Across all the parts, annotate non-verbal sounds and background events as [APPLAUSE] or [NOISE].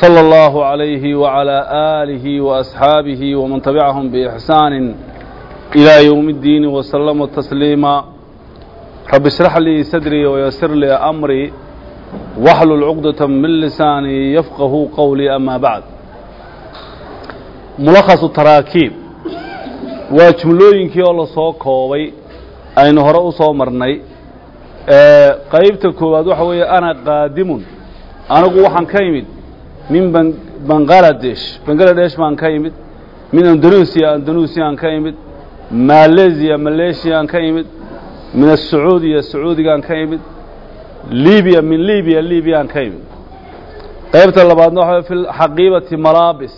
صلى الله عليه وعلى آله وأصحابه ومن تبعهم بإحسان إلى يوم الدين وسلم تسليما رب اشرح لي صدري ويسر لي أمري واحلل عقدة من لساني يفقه قولي أما بعد ملخص التراكيب waa jumlooyinkii oo lasoo koobay aynu hore u soo marnay qaybta koowaad waxa weeye ana qaadimun anigu waxaan ka imid min bangaladesh bangaladesh baan ka imid min andanusiya andanusiyan ka imid malesia malesiyan ka imid min asacuudiya sacuudigaan ka imid libiya min libiya libiyan ka imid qaybta labaadna waxa fi xaqiibati malaabis.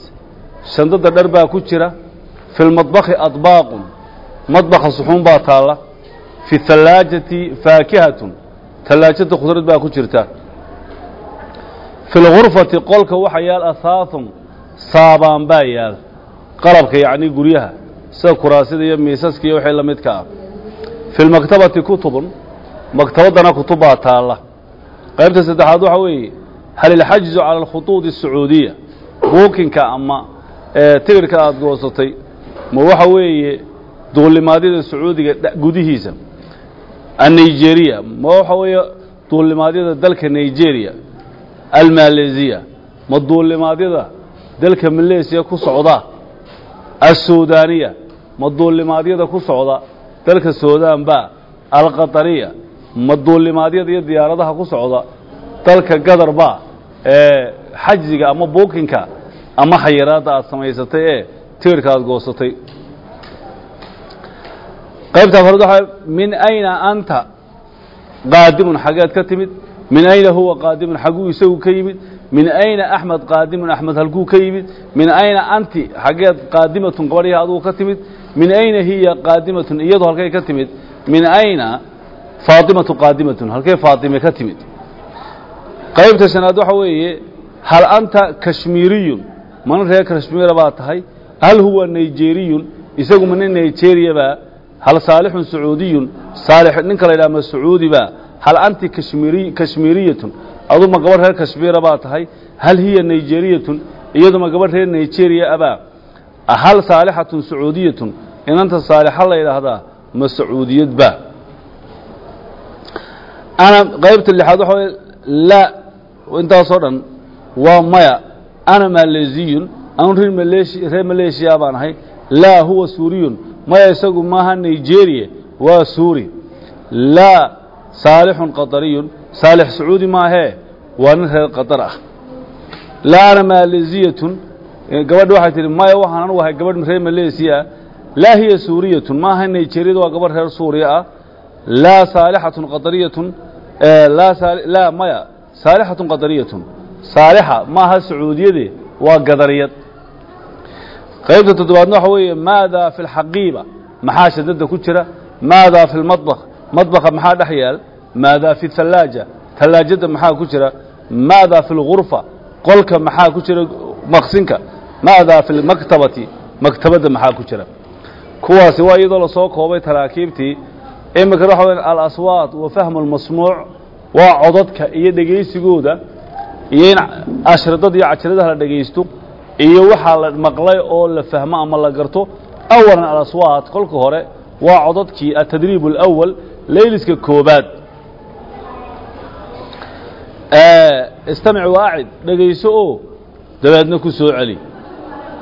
Shandada dhar baa ku jira. Fi lmadbakhi adbaaqun. Madbakha suxuun baa taalla. Fi hallaajati faakihatun. Tallaajada khudrad baa ku jirta fi lgurfati qolka waxa yaal ahaahun saabaan baa yaal qalabka yacni guryaha sida kuraasida iyo miisaska iyo wixii la midka ah fi lmaktabati kutubun maktabaddana kutub baa taalla qaybta saddexaad waxa weeye hal ilxajizu cala alkhutuudi asacuudiya buukinka ama tigirhka aada goosatay ma waxa weeye duulimaadyada sacuudiga gudihiisa annigeriya ma waxa weeye duulimaadyada dalka almalesiya ma duulimaadyada dalka malesiya ku socda assuudaniya ma duulimaadyada ku socda dalka suudan ba alqatariya ma duulimaadyada iyo diyaaradaha ku socda dalka gadar ba ee xajziga ama buukinka ama xayiraadda aada samaysatay ee tirka aada goosatay qaybta afraad min ayna anta qaadimun xaggeed ka timid min ayna huwa qaadimun xagguu isagu ka yimid. Min ayna axmed qaadimun axmed halkuu ka yimid. Min ayna anti xaggeed qaadimatun gabadhihi adugu ka timid. Min ayna hiya qaadimatun iyadu halkay ka timid. Min ayna faatimatu qaadimatun halkay faatime ka timid. Qaybta shanaad waxa weeye hal anta kashmiiriyun mana reer kashmiira baa tahay. Hal huwa nigeriyun? Isagu mana nigeria baa. Hal saalixun sacuudiyun? Saalix ninka la yidhaha ma sacuudi baa hal anti kashmiiri kashmiiriyatun adu ma gabadh reer kashmiira baa tahay hal hiya nigeriyatun iyadu ma gabadh reer nigeria abaa hal saalixatun sacuudiyatun inanta saalixa la yidhaahdaa ma sacuudiyad baa ana qaybta lixaad waxa wey laa intaasoo dhan waa maya ana malesiyun anu reer maleeshiya baan ahay laa huwa suuriyun maya isagu maaha nigeria waa suuri laa saalixun qatariyun. Saalix sacuudi maahee waa nin reer qatar ah. Laa ana malesiyatun gabadha waxay tihi maya waxaan anugu ahay gabadh reer maleesiya. Ah laa hiya suuriyatun. Maaha nigeriyada waa gabadh reer suuriya ah. Laa saalixatun qatariyatun. Laa maya saalixatun qatariyatun. Saalixa maaha sacuudiyade waa gadariyad. Qaybta toddobaadna waxa weeye maadaa fi lxaqiiba maxaa shadada ku jira? Maadaa fi lmadbakh madbakha maxaa dhex yaal? Maadaa fi thallaaja tallaajada maxaa ku jira? Maadaa fi lgurfa qolka maxaa ku jira? Maqsinka. Maadaa fi lmaktabati maktabadda maxaa ku jira? Kuwaasi waa iyadoo la soo koobay taraakiibtii imika waxa weya alaswaat wa fahmu almasmuuc waa codadka iyo dhegaysigooda. Iyo in ashridada iyo cajiradaha la dhegaysto. Iyo waxaa la maqlay oo la fahmo ama la garto. Awalan alaswaat kolka hore waa codadkii atadriib alawal layliska koobaad. Istamic waacid dhegayso oo dabeedna ku soo celi.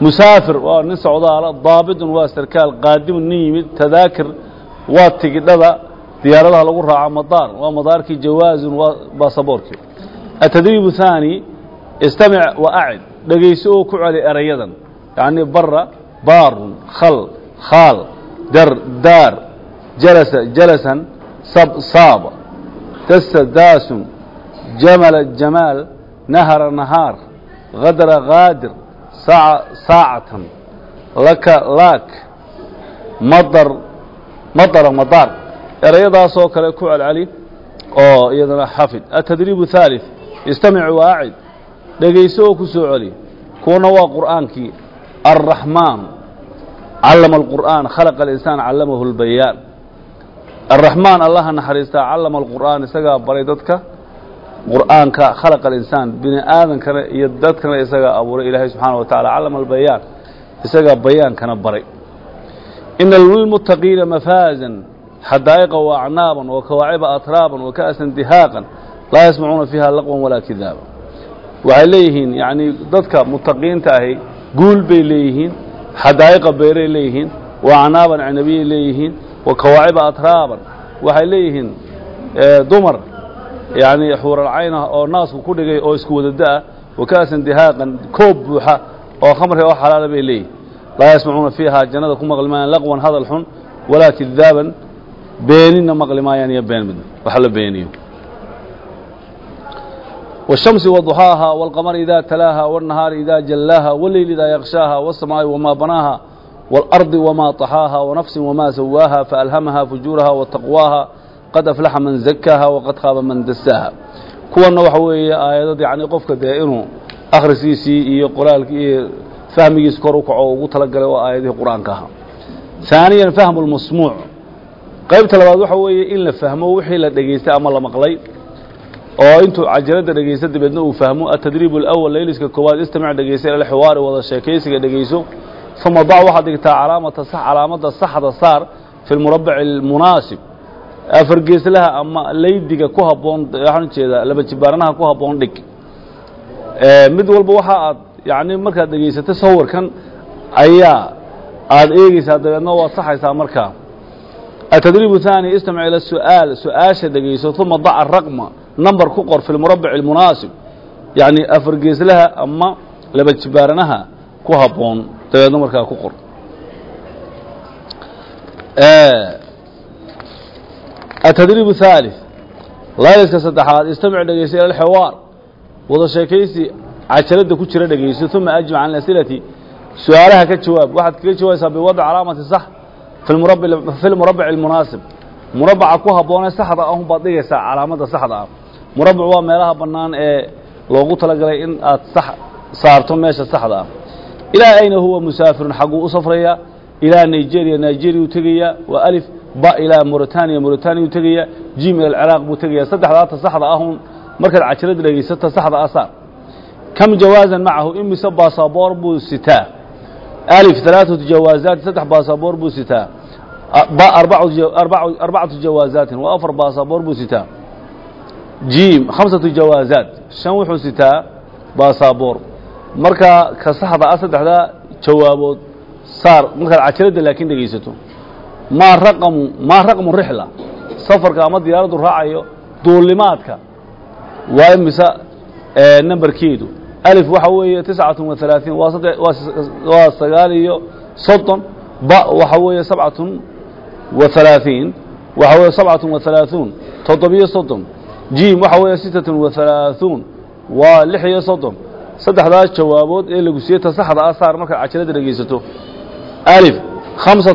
Musaafir waa nin socdaala daabidun waa sarkaal qaadimun nin yimid tadaakir waa tigidhada diyaaradaha lagu raaco madaar waa madaarkii jawaazun waa baasaboorkii atadriib haani istamic waacid dhegayso oo ku celi erayadan. Yacni bara baarun khal khaal dar daar jalasa jalasan sabsaaba dasa daasun jamala jamaal nahara nahaar hadra gaadir saacatan laka laak madar madara madaar erayadaasoo kale ku celceli oo iyadana xafid. Atadriib haalid istamic waacid. Dhegayso oo ku soo celi. Kuwana waa qur'aankii. Alraxmaan callama alqur'aan khalaqa alinsaan callamahu اlbayaan الraxmaan allaha naxariistaa callama الqur'aan isagaa baray dadka qur'aanka khalaqa الإnsaan bini aadankana iyo dadkana isagaa abuuray ilaahay subxaanaه wa taعala callama الbayaan isagaa bayaankana baray ina lilmuttaqiina mafaazan xadaa'iqa waacnaaban wakawaaciba atraaban waka'san dihaaqan laa yasmacuuna fiiha laqwan walaa kidaaba waxay leeyihiin yacnii dadka mutaqiinta ahi guul bay leeyihiin xadaa'iqa beeray leeyihiin waacnaaban cinabiyay leeyihiin wakawaaciba atraaban waxay leeyihiin dumar yacnii xuuralcayn ah oo naasku ku dhigay oo isku wadada ah waka'san dihaaqan koob buuxa oo khamri oo xalaala bay leeyihin laa yasmacuuna fiiha jannada ku maqli maayaan laqwan hadal xun walaa kidaaban beenina maqli maayaan iyo been midna wax la beeniyo والشمس وضحاها والقمر إذا تلاها والنهار إذا جلاها والليل إذا يغشاها والسماء وما بناها والأرض وما طحاها ونفس وما سواها فألهمها فجورها وتقواها قد أفلح من زكاها وقد خاب من دساها kuwana waxa weeye aayadad yani qofka dee inuu akhriskiisii iyo qoraalkii iyo fahmigiisa kor u kaco ugu talagalay waa aayadihii qur-aanka ahaa ثaaniya fahmu اlmasmuuc qaybta labaad waxa weeye in la fahmo wixii la dhegaystay ama la maqlay oo intuu cajalada dhegaysto dabeedna uu fahmo atadriib اlأwl layliska koowaad istamic dhegaysta ila xiwaari wada sheekaysiga dhegayso uma dac waxaad dhigtaa calaamata calaamada saxda saar fi lmurabac اlmunaasib afargeeslaha ama laydiga ku haboon waxaan ujeedaa laba jibaaranaha ku haboon dhig mid walba waxa aad yani markaad dhegaysato sawirkan ayaa aad eegeysaa dabeedna waad saxaysaa markaa atadriib الثaanي istamic ila su'aal su-aasha dhegayso uma dac raqma number ku qor fi lmurabac اlmunaasib yani afargeeslaha ama laba jibaaranaha ku haboon dabeedna markaa ku qor atadriib الثالث layliska saddexaad istamic dhegayso ila alxiwaar wada sheekaysi cajalada ku jira dhegayso uma ajmac can asilati su-aalaha ka jawaab waxaad kaga jawaabaysaa biwadc calaamati sax fi lmurabac اlmunaasib murabaca ku habboonee saxda ahun baad dhigaysaa calaamada saxda ah murabac waa meelaha bannaan ee loogu talagalay in aad sax saarto meesha saxda ah ilaa ayna huwa musaafirun xagguu u safraya. Ilaa nigeria nigeria u tegaya waa alif ba ilaa mauritania mauritania u tegaya jim ila alciraaq buu tegaya saddexdaata saxda ahun markaad cajalada dhegaysata saxda ah saar. Kam jawaazan macahu? Imise baasaboor buu sitaa. Alif alaaثatu jawaazaati saddex baasaboor buu sitaa. Ba arbacatu jawaazaatin waa afar baasaboor buu sitaa. Jim khamsatu jawaazaat shan wuxuu sitaa baasaboor markaa ka saxda ah saddexdaa jawaabood saar markaad cajalada laakiin dhegaysato maa raqamu maa raqmu rixla safarka ama diyaaraddu raacayo duulimaadka waa imise numberkeedu alif waxa weeye tiscatun wa halaaثiin waa sadde waa sagaal iyo soddon ba waxa weeye sabcatun wa halaaثiin waxa weeye sabcatun wa halaaثuun toddobiyo soddon jim waxa weeye sitatun wa halaaثuun waa lix iyo soddon saddexdaas jawaabood ee lagu siiyey ta saxda ah saar markaad alif amsa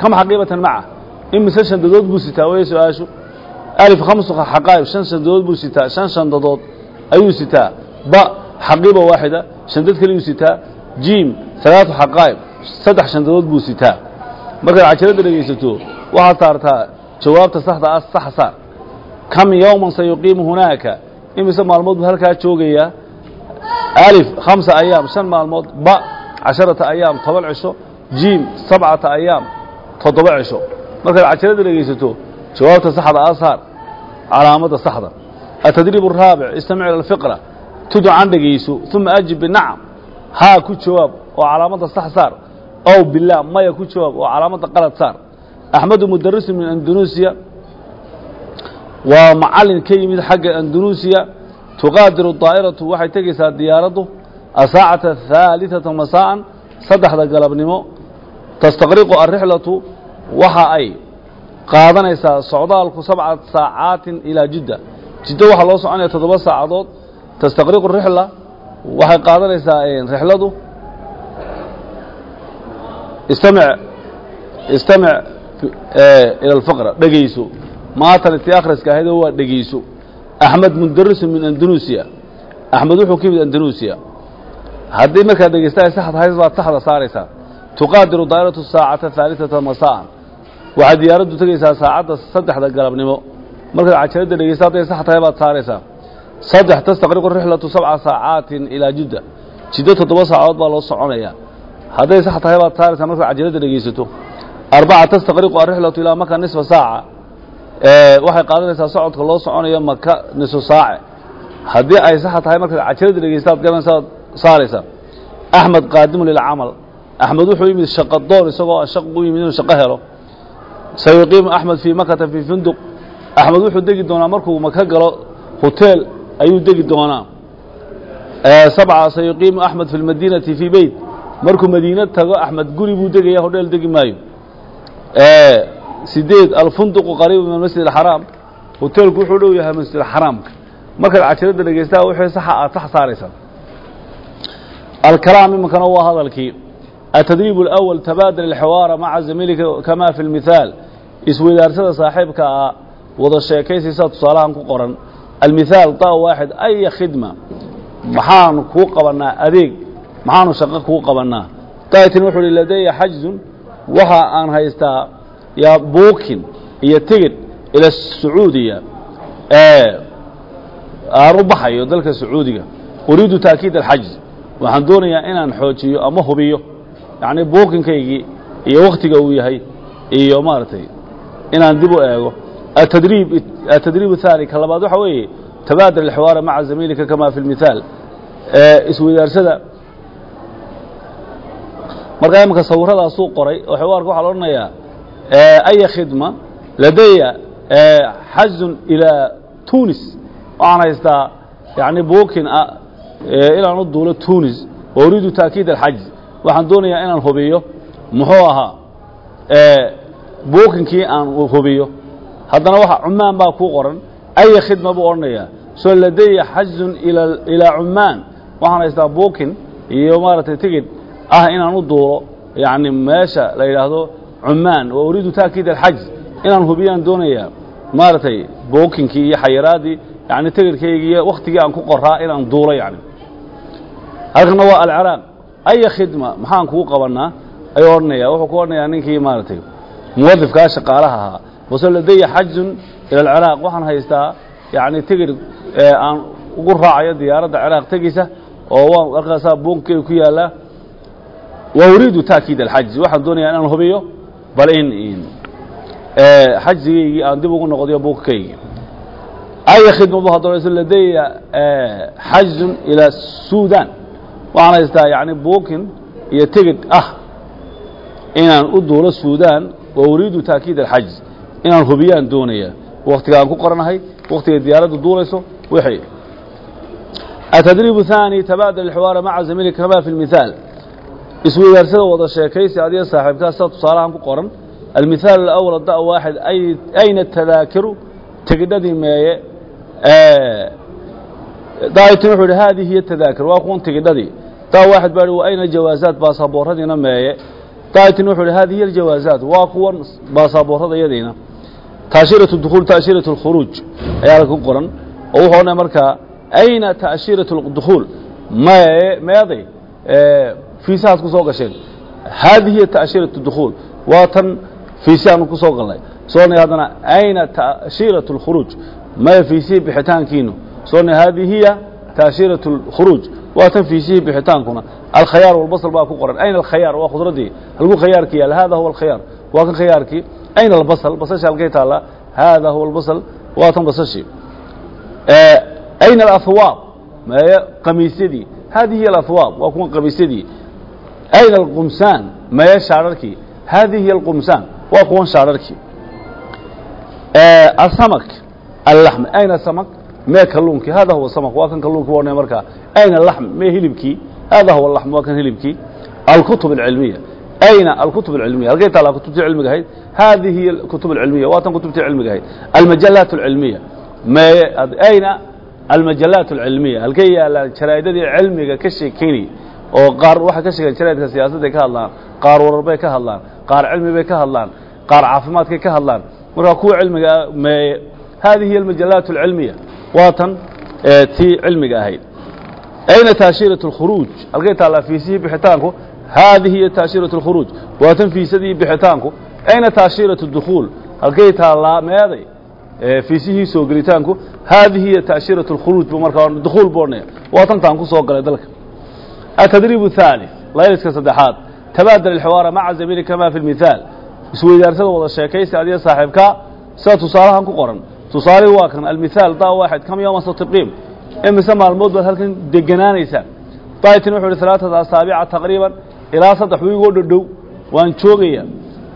kam xaqiibatan maca. Imise shandadood buu sitaa way su'aashu. Alif khamsu xaqaa'ib. Shan shandadood buu sitaa shan shandadood ayuu sitaa ba xaqiiba waaxida. Shandad keliyuu sitaa jim alaatu xaqaa'ib. Saddex shandadood buu sitaa markaad cajalada dhegaysato waxaad saartaa jawaabta saxda ah sax kam yowman sayuqiimu hunaaka. Imise maalmood buu halkaa joogayaa alif khamsa ayaam shan maalmood ba casharata ayaam toban cisho jim sabcata ayaam toddoba cisho markaad cajalada dhegaysato jawaabta saxda ah saar calaamadda saxda atadriib الraabic istamic ila اlfiqra tudcan dhegayso uma ajib binacam haa ku jawaab oo calaamadda sax saar ow bilah maya ku jawaab oo calaamadda qalad saar axmedu mudarisu min andanuusiya waa macalin ka yimid xagga andanuusiya tuqaadiru daa'iratu waxay tegaysaa diyaaraddu asaacata haaliثata masaa'an saddexda galabnimo. Tastaqriqu alrixlatu waxa ay qaadanaysaa socdaalku sabcat saacaatin ilaa jidda. Jiddo waxaa loo soconaya toddoba saacadood. Tastaqriqu rixla waxay qaadanaysaa rixladu. Istamic istamic ila alfaqra dhegayso maatan tii akhriska ahaydoo waa dhegayso axmed mundarisun min andanuusiya axmed wuxuu ka yimid andanuusiya haddii markaad dhegaystaay saxad hays baad taxda saaraysaa. Tuqaadiru daa'iratu saacata haalitata masaan. Waxaad diyaaraddu tegaysaa saacadda saddexda galabnimo. Markaad cajaladda dhegaysta hadday sax tahay baad saaraysaa. Saddex tastaqriqu rixlatu sabca saacaatin ilaa jidda. Jiddo toddoba saacadood baa loo soconayaa hadday sax tahay baad saaraysaa markaad cajaladda dhegaysato. Arbaca tastaqriqu arixlatu ilaa maka nisfa saaca waxay qaadanaysaa socodka loo soconayo maka nisfu saace haddii ay saxa tahay markaad cajaladda dhegaystaad garanaysaad saaraysaa. Axmed qaadimu lilcamal. Axmed wuxuu yimid shaqo doon isagoo shaq u yimid inuu shaqo helo. Sayuqiimu axmed fii makata fii funduq. Axmed wuxuu degi doonaa markuu maka galo hoteel ayuu degi doonaa. Sabca sayuqiimu axmed fi lmadiinati fii beyt. Markuu madiina tago axmed guri buu degaya hodheel degi maayo الفندق قريب من min الحرام alxaraam hoteelku wuxuu dhow yahay masjid alxaraamka markaad cashiradda dhegaystaha wixii saxa aad sax saaraysaa alkalaam iminkana waa hadalkii. Atadriib alawal tabaadal alxiwaara maca zamiilika kamaa fi lmithaal isweydaarsada saaxiibka ah wada sheekaysiisaa tusaalahan ku qoran. Almithaal daa waaxid aya khidma. Maxaanu kuu qabannaa adeeg. Maxaanu shaqo kuu qabannaa. Daatin wuxuu uhi ladeya waxa aan haystaa yaa buukin iyo tigidh ila sacuudiya ee aan u baxayo dalka sacuudiga uriidu taakiid alxajz. Waxaan doonayaa inaan xoojiyo ama hubiyo yacnii buukinkaygii iyo wakhtiga uu yahay iyo maaragtay inaan dib u eego. Atadriib atadriib athaani ka labaad waxa weeye tabaadul alxiwaara maca zamiilika kama fi lmithaal ee isweydaarsada markaa imanka sawiradaasuu qoray oo xiwaarka waxaa la odhanayaa ladaya xazun ilaa tunis waxaan haystaa yani buukin inaan u duulo tunis wa uriidu taakiid alxaj waxaan doonayaa inaan hubiyo muxuu ahaa buukinkii aan hubiyo haddana waxa cumaan baa kuu qoran aya khidma buu odhanayaa soo ladaya xajun ilaa cumaan waxaan haystaa buukin iyo maaragtay tigid ah inaan u duulo yani meesha la yidhaahdo cumaan wa uriidu taakiid alxaj inaan hubiyaan doonayaa maaragtay buukinkii iyo xayiraaddii yani tigidhkaygii iyo wakhtigii aan ku qoraa inaan duulo yani halkana waa alciraaq aya khidma maxaan kuu qabanaa ayuu odhanaya wuxuu ku odhanayaa ninkii maaragtay muwadifkaa shaqaalaha ahaa. Base ladaya xajun ila alciraaq waxaan haystaa yani tigir aan ugu raacayo diyaaradda ciraaq tegeysa oo waan halkaasaa buunkeyga ku yaallaa. Wa uriidu taakiid alxaj waxaan doonayaa inaan hubiyo bal in xajigaygii aan dib ugu noqdiyo buunkkaygii aya khidma bu haddonayso ladaya xajun ila suudan waxaan haystaa yani buukin iyo tigid ah inaan u duulo suudan wa uriidu taakiid alxaj inaan hubiyaan doonaya waktiga aan ku qoranahay waktiga diyaaradda duulayso wixii atadriib الثaanي tabaadal الxwaara maca zamiilika kama fi اlmithaal isweydaarsada wada sheekaysi adiga saaxiibkaa sida tusaalahan ku qoran almithaal alawal da waaxid ayna tadaakiru tegidhadii meeye daayitin wuxuu yidhi haadii hiya tadaakir waa kuwan tigidhadii daa waaxid baa yidhi ayna jawaasaad baasaboorradiina meeye. Daayitin wuxuu yidhi haadii hiya aljawaasaad waa kuwan baasaboorrada iyadiina. Taashiiratu dukuul taashiiratu ayaa lagu qoran. Oo wuxuu odhanaya markaa ayna taashiiratu dukuul meeday fiisahaad ku soo gasheen haadihi hiy taashiratu dukhuul waa ku soo galnay soo odhanaya haddana ayna taashiratu اlkhuruuj maya fiisihii bixitaankiinu soo odhanaya haadihi hiya taashiratu اlkhuruuj waa tan fiisihii bixitaankuna alkhayaar walbasl baa ku qoran ayna alkhayaar waa khudradii halkuu khayaarki yaal hada huwa alkhayaar waa kan khayaarkii ayna albasl basasha halkay taallaa hada huwa albasl waa tan basashii ayna alahwaab meye qamiisyadii hadihi hiy alahwaab waa kuwan qamiisyadii ayna alqumsaan meye shaadharkii hadihi hiy alqumsaan waa kuwan shaadharkii asamak allaxm ayna samak mee kalluunkii hada huwa samak waa kan kalluunki u odhanaya markaa ayna alaxm mee hilibkii hada huwa alaxm waa kan hilibkii alkutub alcilmiya ayna alkutub alcilmiya halkay taallaa kutubtii cilmiga ahayd hadihi hiy kutub alcilmiya waa tan kutubtii cilmiga ahayd almajalaat alcilmiya mee ayna almajalaat alcilmiya halkay yaallaan jaraa'idadii cilmiga ka sheekaynayay oo qaar waxaa ka sheegan jaraadka siyaasadday ka hadlaan qaar warar bay ka hadlaan qaar cilmi bay ka hadlaan qaar caafimaadkay ka hadlaan. Markaa kuwa cilmiga meeye haadihi hiya alcilmiya waa tan tii cilmiga ahayd. Ayna taashiiratu alkhuruuj halkay taallaa fiisihii bixitaanku? Haadihi hiya taashiiratu alkhuruuj waa tan fiisadii bixitaanku. Ayna taashiiratu dukhuul? Halkay taallaa meeday fiisihii soo gelitaanku? Haadihi hiya taashiiratu alkhuruuj bu markaa dukhuul boone waa tantaan ku soo galay dalka. التdريب الثالث layliska saddexaad تباadل الحوaaر maعa زميل كما في المiثاaل isweydaarsada wada sheekaysi adiyo saaxiibka sida tusaalahan ku qoran tusaalihi waa kan almithaal da waaxid kam yowma stqiim imise maalmood baad halkan deganaanaysaa daytin wuxu uhi alaaثata asaabica taqriiban ilaa saddex wiigoo dhodhow waan joogaya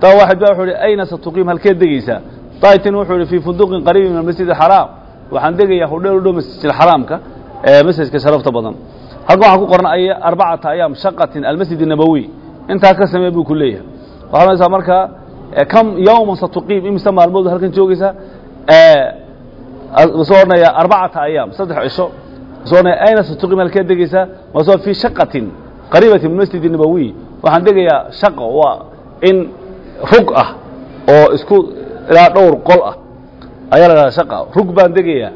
da waaxid ba wuxuu ihi ayna stqiim halkeed degeysaa daytin wuxuu ihi fii funduqin qariibi min almasjid الxaraam waxaan degayaa hodheel u dhow masjid xaraamka ee masjidka sharafta badan halkan waxaa ku qoran ay arbacata ayaam shaqatin almasjid الnabowi intaa ka samee buu ku leeyahay waxaa ohanaysaa markaa kam yowma satuqiim imise maalmood halkan joogaysaa soo odhanaya arbacata ayaam saddex cisho soo odhanaya ayna satuqiim halkeed degeysaa wasoo fii shaqatin qariibati min masjid الnabowi waxaan degayaa shaqo waa in rug ah oo isku ilaa dhowr qol ah ayaa la dhahdaa shaqa rug baan degayaa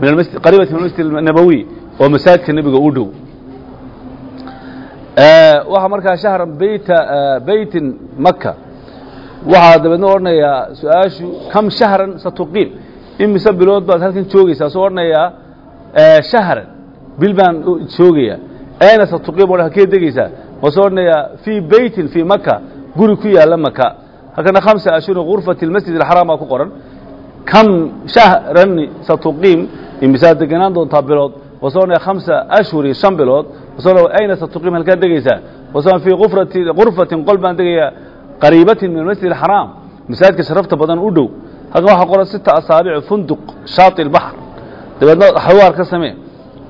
min almasjid qariibati min almasjid الnabowi oo masaajidka nebiga u dhow waxaa markaa shahran beyta beytin maka waxaa dabeedna odhanayaa su'aashu kam shahran satuqiim imise bilood baad halkan joogaysaa? Soo odhanayaa shahran. Bil baan joogayaa. Ayna satuqiim o halkee degeysaa waa soo odhanayaa fii beytin fii maka guri ku yaalla maka halkana khamsa ashhurin gurfati اlmasjid alxaraam baa ku qoran. Kam shahran satuqiim imisaad deganaan doontaa bilood? Waa soo odhanaya khamsa ashhuri shan bilood ayna satuqiim halkaa degeysaa wasan fii ufrati gurfatin qol baan degayaa qariibatin min almasjid alxaraam masaajidka sharafta badan u dhow. Halkan waxaa qoran sita asaabic funduq shaati اlbaxr dabeedna xawaar ka samee.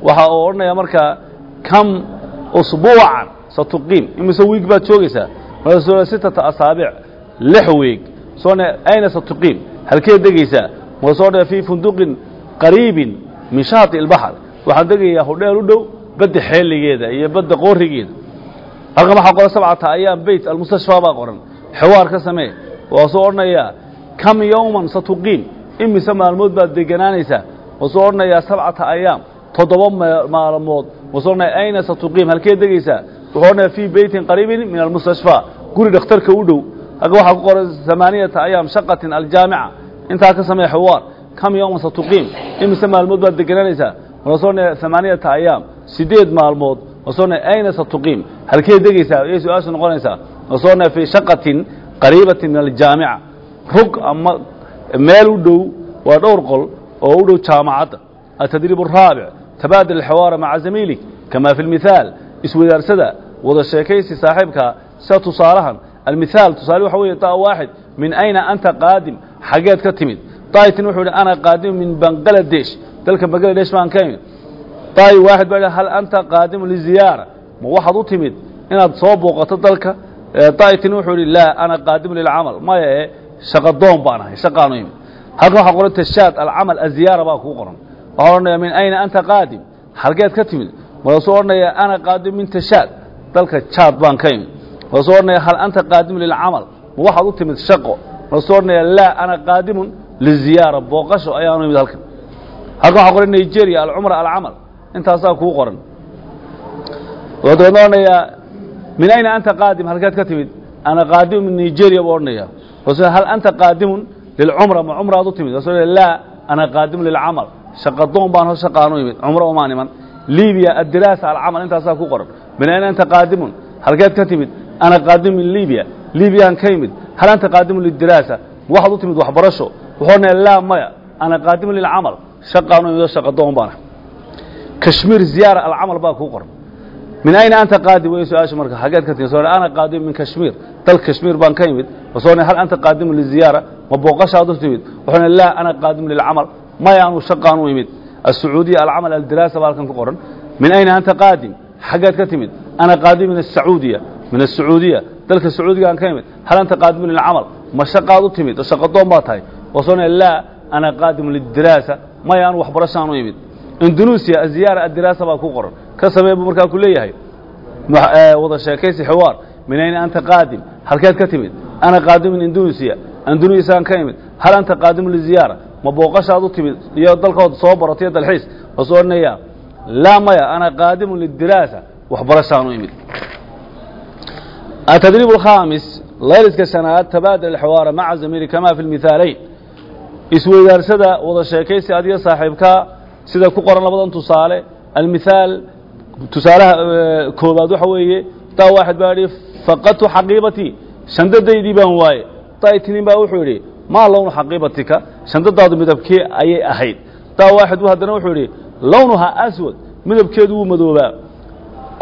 Waxa uu odhanaya markaa kam usbuucan satuqiim imise wiig baad joogaysaa? Markaa sitata asaabic lix wiig. Soo ayna satuqiim halkeed degeysaa waa soo odhanaya fii funduqin qariibin min shaati اlbaxr waxaan degayaa hodheel u dhow badda xeeligeeda iyo badda qoorigeeda. Halkan waxaa qoran sabcata ayaam beyt almustashfaa baa qoran. Xawaar ka samee waa soo odhanayaa kam yowman satuqiim imise maalmood baad deganaanaysaa waa soo odhanayaa sabcata ayaam toddoba maalmood. Waa soo odhanaya ayna satuqiim halkeed degeysaa wuxuu odhanaya fii beytin qariibin min almustashfaa guri dhakhtarka u dhow. Halkan waxaa ku qoran amaaniyata ayaam shaqatin aljaamica. Intaa ka samee xawaar kam yowman satuqiim imise maalmood baad deganaanaysaa waa soo odhanaya amaaniyata ayaam sideed maalmood soo ayna satuqiim halkee degaysaa? Ayay su'aashu noqonaysaa. Soo fii shaqatin qariibatin min aljaamica. Rug ama meel u dhow waa dhowr qol oo u dhow jaamacadda atadriib araabic tabaadul alxiwaara maca zamiilik kama fi lmithaal iswadaarsada wada sheekaysi saaxiibkaa sida tusaalahan almithaal tusaale waxa weeye da waaxid min ayna anta qaadim? Xageed ka timid. Daitin wuxuu yidhi ana qaadimu min bangaladesh dalka bangaladesh baan ka imid daay waaxid baa hal anta qaadimu liziyaara ma waxaad u timid inaad soo booqato dalka? Daytin wuxuu ihi laa ana qaadimu lilcamal maya ee shaqadoon baan ahay shaqaanu imid halkan waxaa qoran tashaad alcamal aziyaara baa kuu qoran. Waxaa odhanaya min ayna anta qaadim? Halgeed ka timid. Markaasuu odhanaya ana qaadim min tashaad. Dalka jaad baan ka imid markaasuu odhanaya hal anta qaadimu lilcamal ma waxaad u timid shaqo. Markaasuu odhanaya laa ana qaadimun liziyaara booqasho ayaanu imid halkan. Halkan waxaa qoran nigeria alcumra alcamal intaasaa kuu qoran. Dabeedna odhanayaa min ayna anta qaadim? Halkeed ka timid ana qaadimu min nigeria buu odhanaya markaasuu hal anta qaadimun lilcumra ma cumraad u timid markaasuu laa ana qaadimu lilcamal shaqadoon baan hor shaqaanu imid cumro umaan iman libiya addiraasa alcamal intaasaa ku qoran. Min ayna anta qaadimun? Halkeed ka timid ana qaadimu min libiya libiyaan ka imid hal anta qaadimu lidiraasa waxaad u timid waxbarasho. Wuxuu odhanaya laa maya. Ana qaadimu lilcamal shaqaanu imid shaqadoon baana kashmiir ziyaara alcamal baa kuu qoran min ayna anta qaadim wey su-aasha marka xageed ka timi soo ana qaadim min kashmiir dal kashmiir baan ka imid soo hal anta qaadimu liziyaara ma booqashaad u timid wuxuu laa ana qaadimu lilcamal maya anu shaqaan u imid السعودية العمل الدراسة بالكن كقرن من أين أنت قادم حاجات كتمد أنا قادم من السعودية من السعودية تلك السعودية كان كلمة هل أنت قادم للعمل ما شقاد تمد وشقدون باتاي وصلنا لا أنا قادم للدراسة ما يان وحبرشان ويمد indunuusiya aziyaara adiraasa baa ku qoran. Ka samee buu markaa ku leeyahay. E, wada sheekaysi xiwaar. Minayn anta qaadim. Halkeed ka timid. Ana qaadimun indunuusiya indunuusiaan ka imid. Hal anta qaadimu liziyaara ma booqashaad u timid? Iyo dalkood soo baratiyo dalxiis? Wasu odhanayaa laa maya ana qaadimun lidiraasa waxbarashaan u imid. Atadriib alkhaamis layliska shanaad tabaadal alxiwaara maca zamiri kamaa fi lmithaalayn isweydaarsada wada sheekaysi adiyo saaxiibkaa sida ku qoran labadan tusaale. Almithaal tusaalaha koobaad waxa weeye daa waaxid baa idhi faqadtu xaqiibatii shandadaydii baan waaye. Daitinin baa wuxuu idhi maa lownu xaqiibatika shandadaadu midabkee ayay ahayd. Daa waaxid haddana wuxuu idhi lownuhaa aswad midabkeedu wuu madoobaa.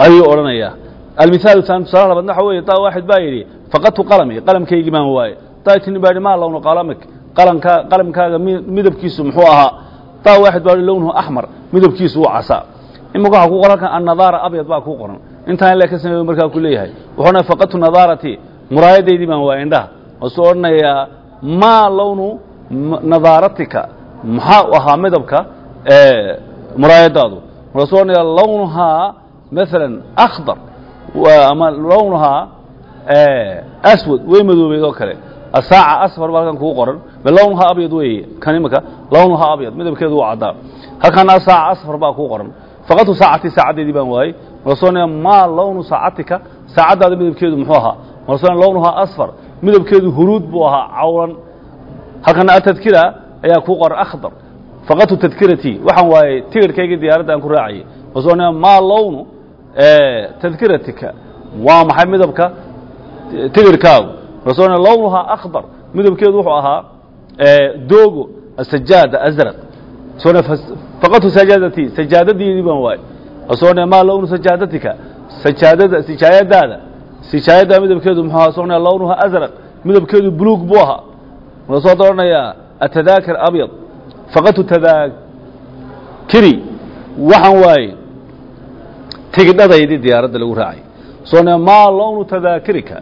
Ayuu odhanayaa. Almithaal tusaalaha labaadna waxa weeye daa waaxid baa yidhi faqadtu qalami qalamkaygii baan waaye. Daitinin baa idhi maa lownu qalamik qalamkaa qalamkaaga midabkiisu muxuu ahaa daa waaxid baa lownuhu axmar midabkiisu wuu casaa. Imika ku qoran kan annadaara abyad baa kuu qoran. Intaan ile ka sameeyo markaa ku leeyahay. Wuxuuna faqadtu nadaaratii muraayadaydii baan waaya indhaha waasuu odhanayaa maa lownu nadaaratika maxaa ahaa midabka muraayadaadu? Markaasuu odhanayaa lownuhaa maalan akhdar ama lownuhaa aswad way madoobeed oo kale asaaca asfar baa halkan kugu qoran be lownuhaa abyad weeye kan imika lownuhaa abyad midabkeedu waa caddaa halkana asaaca asfar baa kuu qoran faqadtu saacatii saacaddeedii baan waayey markaasuu odhanaya maa lownu saacatika saacaddaada midabkeedu muxuu ahaa markaasuu lownuhaa asfar midabkeedu huruud buu ahaa cawlan halkana atadkira ayaa kuu qoran akhdar faqadtu tadkiratii waxaan waayey tigirhkaygii diyaaradda aan ku raacayay markaasuu odhanaya maa lownu tadkiratika waa maxay midabka tigirhkaagu odhanaya lownuhaa akhdar midabkeedu wuxuu ahaa doogo asajaada azraq. Faqadtu sajaadatii sajaadadiidii baan waayey. Odhanaya maa lownu sajaadatika sajaadada sijaayadaada. Sijaayaddaa midabkeedu muxuu ahaa soo lownuha azraq. Midabkeedu buluug buu ahaa. Markaasuu hadda odhanayaa abyad. Faqadtu tadaakiri waxaan waayey tigidhadaydii diyaaradda lagu raacay. Odhanaya maa lownu tadaakirika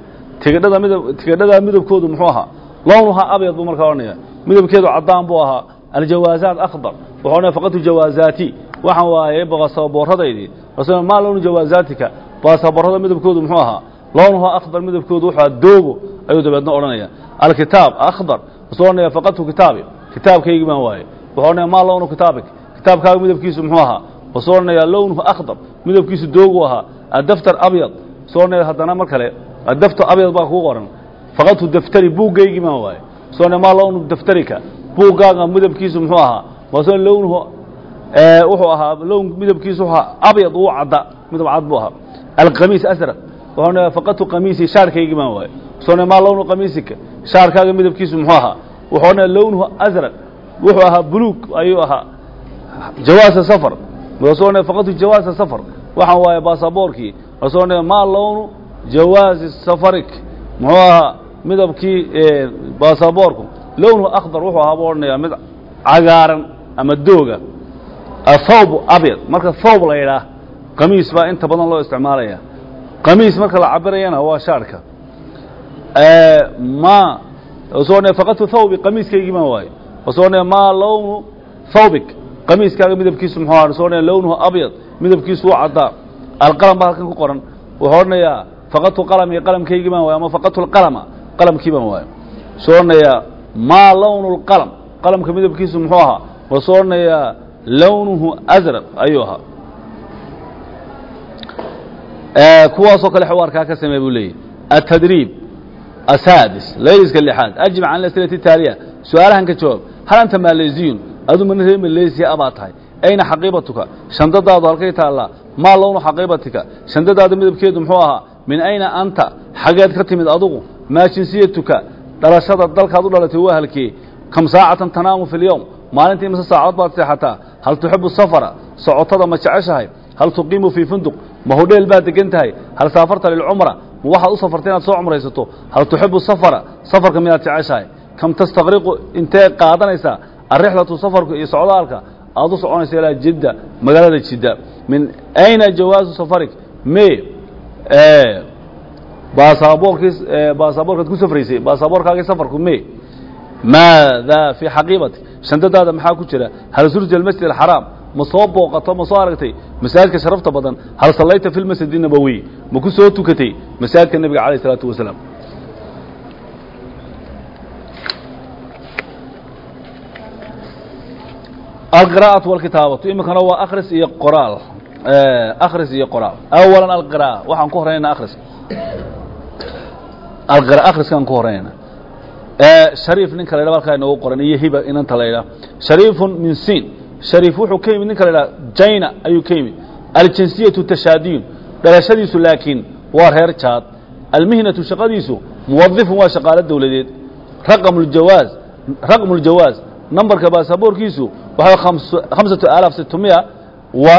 tigidhada midab tigidhadaa midabkoodu muxuu ahaa? Lownuha abyad buu markaa odhanaya midabkeedu caddaan buu ahaa. Aljawaazaat akhdar. Wuxuu odhanaya faqadtu jawaazaati. Waxaan waayey baasaboorradaydii markaasuu maa lownu jawaazaatika baasaboorrada midabkoodu muxuu ahaa. Lownuha akhdar midabkoodu wuxuu doogo. Ayuu dabeedna odhanaya alkitaab akhdar. Wuxuu odhanaya faqadtu kitaabi. Kitaabkaygii baan waayey wuxuu odhanaya maa lownu kitaabik? Kitaabkaaga midabkiisu muxuu ahaa. Wuxuu odhanaya lownuhu akhdar. Midabkiisu doogu ahaa. Addaftar abyad. Wuxuu odhanaya haddana mar kale addaftar abyad baa kuu qoran. Faqadtu daftari buuggaygii waayey wuxuu odhanaya maa lownu daftarika. Buuggaaga midabkiisu muxuu ahaa? Wuxuu lownuhu wuxuu ahaa lown midabkiisu wuxuu ahaa abyad uu cadda midab cad buu ahaa. Alqamiis asraq wuxuu faqadtu qamiisii shaarkaygii baan waayey wuxuu maa lownu qamiisika. Shaarkaaga midabkiisu muxuu ahaa? Wuxuu odhanaya lownuhu asraq wuxuu ahaa buluug ayuu ahaa. Jawaasa safar. Markaasuu odhanaya faqadtu jawaasa safar. Waxaan waaye baasaboorkii. Markaasuu odhanaya maa lownu jawaasi safarik muxuu ahaa midabkii baasaboorku lownuhu akhdar wuxuu ahaa buu odhanayaa mid cagaaran ama dooga athawb abyad marka thawb la yidhaah qamiis baa inta badan loo isticmaalaya qamiis marka la cabirayana waa shaarhka ma soo odhanaya faqadtu thawbi qamiiskaygii baan waaye soo odhanaya maa lownu thawbik qamiiskaaga midabkiisu muxuu ahaa soo odhanaya lownuhu abyad midabkiisu waa caddaa alqalam baa halkan ku qoran wuxuu odhanayaa faqadtu qalami qalamkaygii baan waaye ama faqadtu alqalama qalamkii baan waaye. Soo odhanayaa maa lownu lqalam. Qalamka midabkiisu muxuu ahaa waa soo odhanayaa lownuhu asraq ayuu ahaa. Kuwaasoo kale xawaarkaa ka samey buu leeyahy atadriib asaadis layliska lixaad ajib can asilati taaliya su'aalahan ka jawaab hal anta maaleziyun aduu mana reer maleesiya abaa tahay? Ayna xaqiibatuka? Shandadaadu halkay taallaa? Maa lownu xaqiibatika shandadaada midabkeedu muxuu ahaa min ayna anta? Xageed ka timid adugu. Maa jinsiyatuka? Dhalashada dalkaad u dhalatay waa halkee kam saacatan tanaamu fi اlyowm maalintii imase saacad baad seexataa? Hal tuxibu safara? Socotada ma jeceshahay? Hal tuqiimu fii funduq ma hodheel baad degan tahay hal saafarta lilcumra ma waxaad u safartay inaad soo cumraysato? Hal tuxibu safara? Safarka miyaad jeceshahay? Kam tastaqriqu intee qaadanaysaa arixlatu safarku iyo socdaalka? Aad u soconaysa ilaa jidda magaalada jidda. Min ayna jawaazu safarik? Me baasaboorkii baasaboorkaad ku safraysay baasaboorkaagii safarku me maada fii xaqiibati shandadaada maxaa ku jira? Hal almasjid alxaraam ma soo booqato ma soo aragtay? Masaajidka sharafta badan hal fi lmasjid nabowiy ma ku soo tukatay? Masaajidka nebiga calayh isalaatu wasalaam. Alqira'atu walkitaabatu iminkana waa akhris iyo qoraal akhris iyo qoraal awalan alqira'a waxaan ku horeynayna akhris. Alqira akhriskaan ku horeynayna shariif ninka la yidhaha halkaa inoogu qoran iyo hiba inanta la yidhaha shariifun min siin. Shariif wuxuu ka yimid ninka la yidhaha jayna ayuu ka yimid. Aljinsiyatu tashaadiyun dhalashadiisu laakiin waa reer jaad. Almihnatu shaqadiisu muwadifun waa shaqaalo dowladeed raqamu ljawaaz raqmu ljawaaz nambarka baasaboorkiisu waxaa khamsatu alaaf sitmiya wa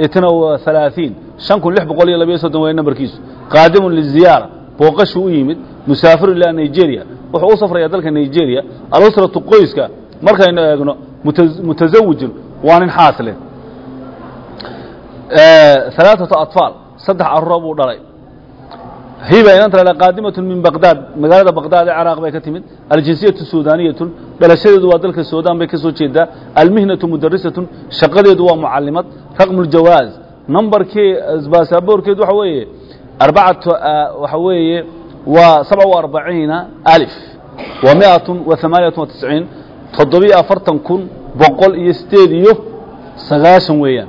aaaiin an kun lix boqol iyo labayo soddon wey nambarkiisu. Qaadimun liziyaara booqashu u yimid musaafiru ilaa nigeria. Wuxuu u safrayaa dalka nigeria. Alusratu qoyska markaynu eegno mutazawijun waa nin xaasleh alaaata atfaal saddex carura buu dhalay hiba inanta la qaadimatun min baqdaad magaalada baqdaad ee ciraaq bay ka timid. Aljinsiyatu suudaniyatun dhalashadeedu waa dalka suudaan bay ka soo jeedaa. Almihnatu mudarisatun shaqadeedu waa mucalimad raqmu ljawaaz nambarkii baasaboorkeed waxa weeye arbacatu waxa weeye waa sabca wa arbaciina alif. Wa miatun wa hamaaniyatun wa tisciin. Toddobiyo afartan kun boqol iyo sideed iyo sagaashan weeyaan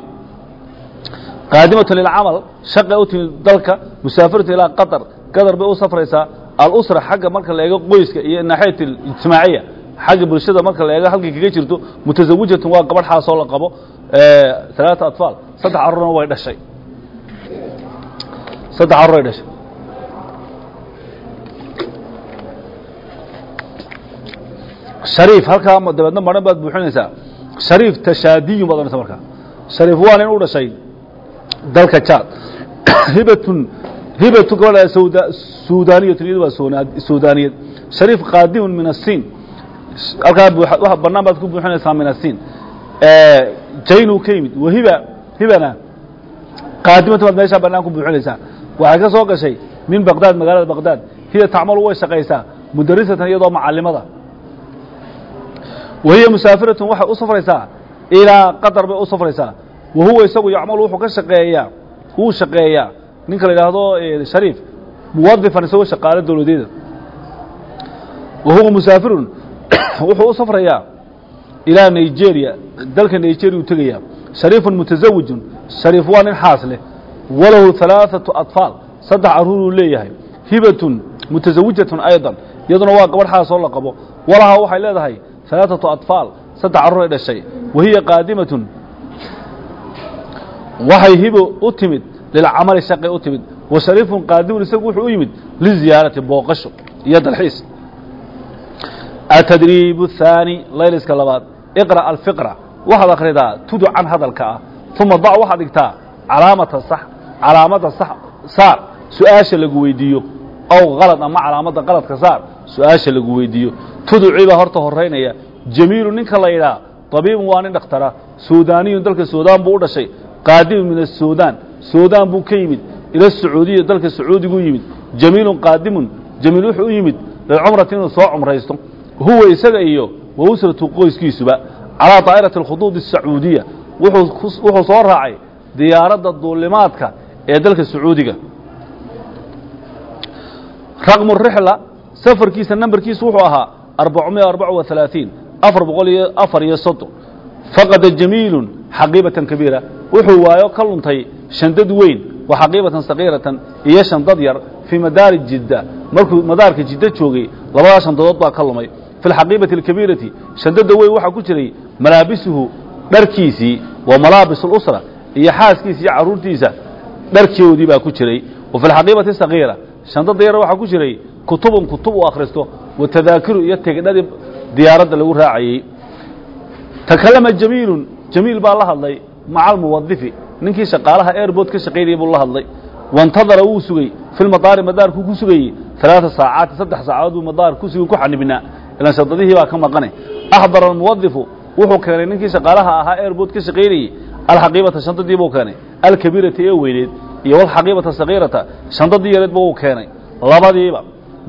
qaadimatu lilcamal shaqay u timid dalka musaafiratu ilaa qatar qatar bay u safraysaa alusra xagga marka la eego qoyska iyo naaxiyat ijtimaaciya xagga bulshada marka la eego halkay kaga jirto mutazawijatun waa gabadh xaasoo la qabo alaata atfaal saddex carurna way dhashay. Saddex carur ay dhashay. Shariif halkaa dabeedna maran baad buuxinaysaa. Shariif tashaadiyun baad odhanaysa markaa. Shariif waa nin u dhashay dalka jaad [COUGHS] hibatun hibatu gabadha sawda suudaniyatun iyadu waa suudaniyad shariif qaadimun min asiin halkaa bannaan baad ku buuxinaysaa min asiin jaynuu ka yimid. Wahiba hibana qaadimatu baad meeshaa bannaan ku buuxinaysaa. Waxay ka soo gashay min baqdaad magaalada baqdaad hiya tacmalu way shaqaysaa mudarisatan iyadoo macalimada wahiya musaafiratun waxay u safraysaa ilaa qatar bay u safraysaa wa huwa isagu yacmalu wuxuu ka shaqeeyaa wuu shaqeeyaa. Ninka la yidhaahdo shariif muwadifan isagoo shaqaalo dowladeeda wa huwa musaafirun [COUGHS] wuxuu u safrayaa ilaa nigeria dalka nigeria u tegayaa. Shariifun mutazawijun shariif waa nin xaas leh. Walahu halaaثatu atfaal saddex carruuruu leeyahay. Hibatun mutazawijatun aydan iyaduna waa gabadh xaas oo la qabo. Walahaa waxay leedahay halaaثatu atfaal saddex carruur ay dhashay. Wa hiya qaadimatun waxay hibo u timid lilcamali shaqay u timid wa shariifun qaadimun isagu wuxuu u yimid liziyaarati booqasho iyo dalxiis atadriib الثaanي layliska labaad iqra alfiqra waxaad akhridaa tuducan hadalka ah uma dac waxaad dhigtaa calaamata sax calaamada sax saar su-aasha lagu weydiiyo ow kalad ama calaamadda qaladka saar su-aasha lagu weydiiyo tuducii baa horta horeynaya jamiilu ninka la yidhaha طabiibun waa nin dhakhtara suudaaniyun dalka suudaan buu u dhashay qaadimun min الsuudaan suudaan buu ka yimid ila sacuudiya dalka sacuudigu yimid jamiilun qaadimun jamiil wuxuu u yimid lilcumrati inuu soo cumraysto huwa isaga iyo wa usratu qoyskiisuba calىa daa'irati اlkhuduud الsacuudiya wuxuu soo raacay diyaaradda duulimaadka ee dalka sacuudiga raqmu rixla safarkiisa nambarkiisu wuxuu ahaa arbacumiya arbaca wa halaaثiin afar boqol iyo afar iyo soddon faqada jamiilun xaqiibatan kabiira. Wuxuu waayo ka luntay shandad weyn wa xaqiibatan sakiiratan iyo shandad yar fii madaari jidda. Markuu madaarka jiddo joogay labadaa shandadood baa ka lumay. Fi alxaqiibati alkabiirati shandada weyn waxaa ku jiray malaabisuhu dharkiisii wa malaabis اlusra iyo xaaskiisa iyo carruurtiisa dharkoodii baa ku jiray. Wa fi alxaqiibati sakiira shandada yar waxaa jiray kutubun kutub uu akhristo wa tadaakiru iyo raacayey takalama jamiilun jamiil baa la hadlay maca almuwadifi ninkii shaqaalaha airbort ka shaqaynayay buu la hadlay. Waintadara wuu sugey fi lmadaari madaarkuu ku sugayey alaaa saacaati saddex saacadood buu madaar ku sugay ku xanibnaa ilaan shadadihii baa ka maqane axdara almuwadifu wuxuu keenay ninkii shaqaalaha ahaa airbort ka shaqaynayey alxaqiibata shandadii buu keenay. Alkabiirata ee weyneed iyo walxaqiibata sakiirata shandadii yareedba wuu keenay. Labadiiba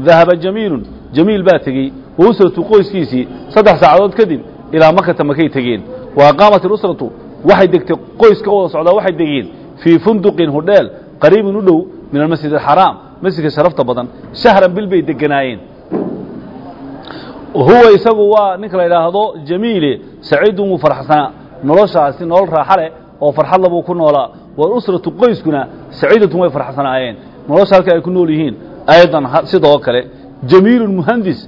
dahaba jamiilun jamiil baa tegey. Wa usratu qoyskiisii saacadood kadib ilaa makata makay tegeen. Wa aqaamat ilusratu waxay degtay qoyska wada socdaa waxay degeen fii funduqin hudheel qariibin u dhow min almasjid alxaraam masjidka sharafta badan shahran bil bay deganaayeen huwa isagu waa ninka la idhaahdo jamiile saciidun wuu farxsanaa noloshaasi nolol raaxa leh oo farxadla buu ku noolaa. Walusratu qoyskuna saciidatun way farxsanaayeen nolosha halka ay ku nool yihiin. Aydan sidoo kale jamiilun muhandis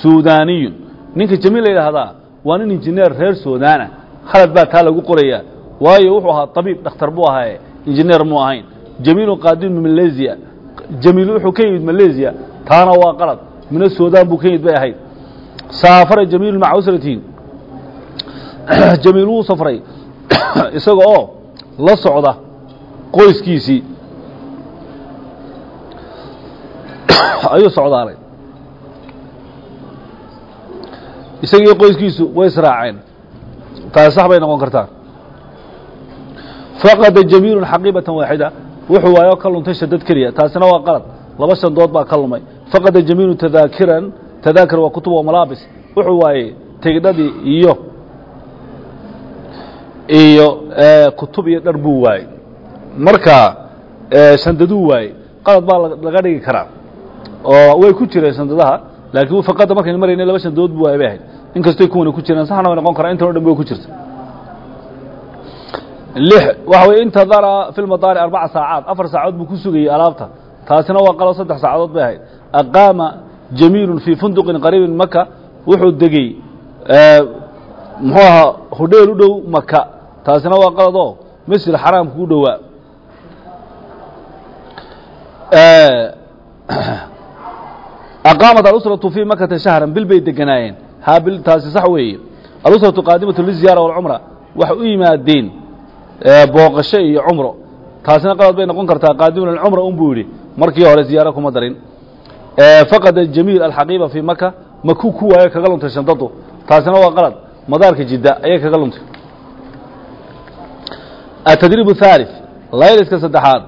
suudaaniyun ninka jamiil la waa nin injineer reer suudaana khalad baa taa lagu qorayaa waayo wuxuu ahaa tabiib dhakhtar buu ahaaye injineer muu ahayn. Jamiilun qaadimu min maleesiya jamiil wuxuu ka yimid maleesiya taana waa qalad mina suudaan buu ka yimid bay ahayd. Saafara jamiilu maca usratiin. [CLEARS THROAT] Jamiil wuu safray [CLEARS THROAT] isaga oo la socda qoyskiisii. [CLEARS THROAT] Ayuu socdaalay isagii qoyskiisu way israaceen. Taasi sax bay noqon kartaa. Faqada jamiilun xaqiibatan waaxida wuxuu waayo ka luntay shadad keliya taasina waa qalad. Laba shandood baa ka lumay. Faqada jamiilu tadaakiran tadaakir waa kutub wa malaabis wuxuu waayey tigdhadii iyo iyo kutub iyo dhar buu waayey. Marka shandaduu waayey. Qalad baa laga dhigi karaa. Oo way ku jireen shandadaha laakiin faqada markaynu maraynay laba shandadood buu waayey bay ahayd inkastay kuwana ku jireen saxna way noqon karaa intan o dhan way ku jirta. Lix waxa weye intadara fi lmadaari arbaca saacaad afar saacadood buu ku sugayey alaabta. Taasina waa qalad saddex saacadood bay ahayd. Aqaama jamiilun fii funduqin qariibin maka wuxuu degey muxuu ahaa hodheel u dhow maka taasina waa qalad oo masjid xaraamka u dhowaa aqaamat alusratu fii makata shahran bil bay deganaayeen haabil taasi sax weeye alusratu qaadimatu liziyaara walcumra waxay u yimaadeen booqasho iyo cumro taasina qalad bay noqon kartaa qaadimun alcumra un buu yidhi markii hore ziyaaro kuma darin faqada jamiil alxaqiiba fii maka makuu ku waayo kaga luntay shantadu taasina waa qalad madaarka jidda ayay kaga luntay atadriib haali layliska saddexaad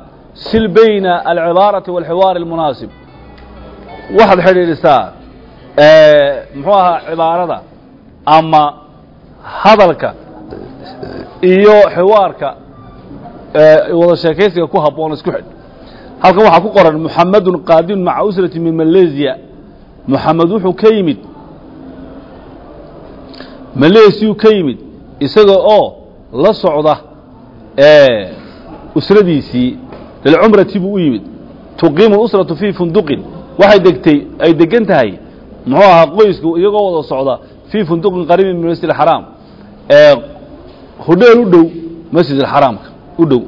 sil bayna alcibaarati waalxiwaari almunaasib waxaad xidhiidhisaa muxuu ahaa cibaarada ama hadalka iyo xiwaarka wada sheekaysiga ku haboon isku xidh. Halkan waxaa ku qoran muxamedun qaadimun maca usrati min maleesiya muxamed wuxuu ka yimid maleesiyuu ka yimid isaga oo la socda usradiisii lilcumrati buu u yimid. Tuqiimu usratu fii funduqin waxay degtay ay degan tahay. Muxuu ahaa qoysku iyagoo wada socda fii funduqin qariibin min masjid axaraam hodheel u dhow masjid axaraamka u dhow.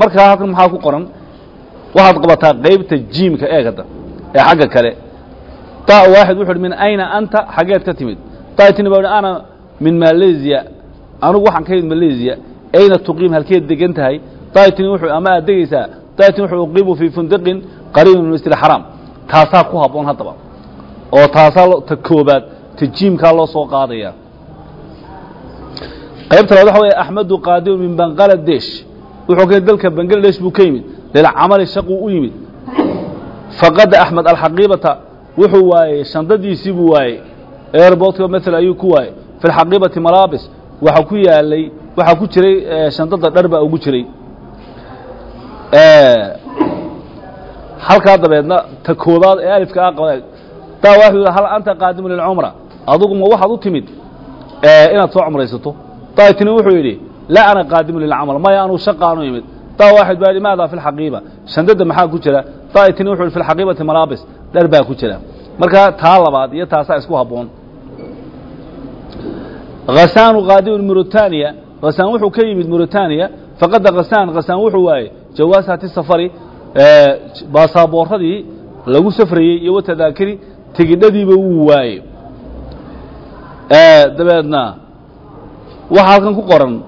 Markaa halkan maxaa ku qoran? Waxaad qabataa qaybta jiimka eegada ee xagga kale. Ta waaxid wuxu uhi min ayna anta? Xageed ka timid. Taitini baa ana min maleesiya anugu waxaan ka yimid maleesiya ayna tuqiim halkeed degan tahay. Taitini wuxuu ama aad degaysaa taitin wuxuu uqiimu fii fundiqin qariibin min masjid xaraam. Taasaa ku habboon haddaba. Oo taasaa ta koobaad ta jiimkaa loo soo qaadaya. Qaybta labaad waxa weeye axmedu qaadimu min bangaladesh. Wuxuu ka dalka bangaladesh buu ka yimid. Lilcamali shaquu u yimid. Faqada axmed alxaqiibata wuxuu waayey shandadiisii buu waayey airbortka maala ayuu ku waayey fi lxaqiibati malaabis waxaa ku yaalay waxaa ku jiray shandada dhar baa ugu jiray halkaa dabeedna ta koobaad ee alifka a qaba taa waaxid hal anta qaadimu lilcumra adugu ma waxaad u timid inaad soo cumraysato. Daitini wuxuu yidhi laa ana qaadimu lilcamal maya anuu shaqaanu imid. Taa waaxid baa yidhi maada fi lxaqiiba shandada maxaa ku jira? Daitini wuxuu yidhi fi lxaqiibati malaabis dhar baa ku jira. Marka taa labaad iyo taasaa isku habboon. Hasaanu qaadimu muritaniya hasaan wuxuu ka yimid muritaniya faqada hasaan hasaan wuxuu waayey jawaasati safari baasaaboorradii lagu safrayey iyo watadaakiri tigidhadiiba wuu waayey. Dabeedna waxaa halkan ku qoran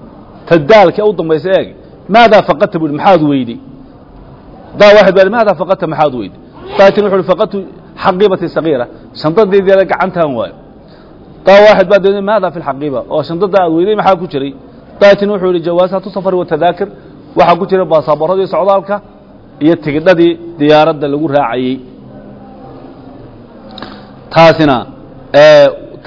tadaalka u dambaysa eeg maadaa faqadta? bu maxaad weyday daa waaxid baa maadaa faqadta? Maxaad weyday daatin wuxu faqadtu xaqiibati sagiira shandadeedeeda gacantaan waayo. Daa waaxid baa maadaa fi lxaqiiba oo shandada aad weyday maxaa ku jiray? Daatin wuxuu yidhi jawaasatu safari watadaakir waxaa ku jira baasaaboorradii socdaalka iyo tigidhadii diyaaradda lagu raacayey. Taasina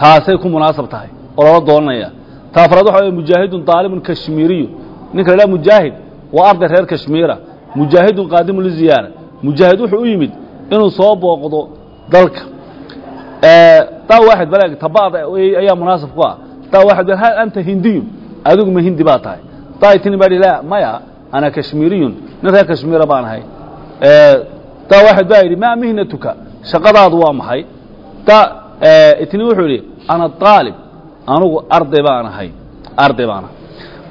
taasay ku munaasab tahay oo lala doonanaya ta afraad waxa wey mujaahidun daalibun kashmiiriyu ninka la mujaahid waa arday reer kashmiira mujaahidun qaadimu liziyaara mujaahid wuxuu u yimid inuu soo booqdo dalka. Daa waaxid baleeg tabaada ayaa munaasib ku ah. Daa waaxid hal anta hindiyun adigu ma hindi baa tahay. Daa itini baa maya ana kashmiiriyun nin reer kashmiira baan ahay daa waaxid baa yidhi maa mihnatuka shaqadaadu waa maxay da itni wuxuu yidhi ana aalib anugu arday baan ahay arday baan ahay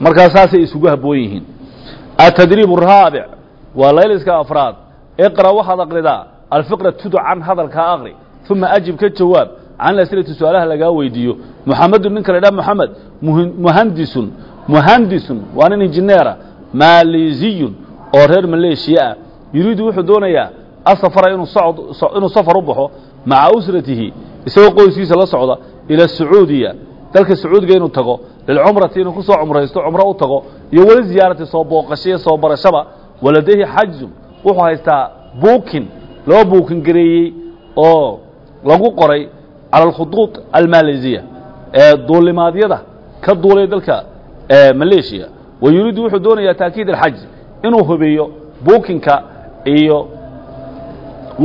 markaa saasay isugu habboon yihiin atadriib araabic waa layliska afraad iqra waxaad aqridaa alfiqra tudu can hadalkaa aqri uma ajib ka jawaab can asilati su'aalaha lagaa weydiiyo muxamedun ninka la dha moxamed muhandisun muhandisun waa nin injineera maaliziyun oo reer maleeshiya ah yuriidu wuxuu doonayaa asafara inuu safar u baxo maca usratihi isagoo qoyskiisa la socda ila sacuudiya dalka sacuudiga inuu tago lilcumrati inuu ku cumraysto cumro u tago iyo weli ziyaarati soo booqasho iyo soo barashaba waladahi xajun wuxuu haystaa buukin loo buukin gareeyey oo lagu qoray cala almaleziya ee duulimaadyada ka duulay dalka maleeshiya wa yuriidu wuxuu doonayaa taakiid alxaj inuu hubiyo buukinka iyo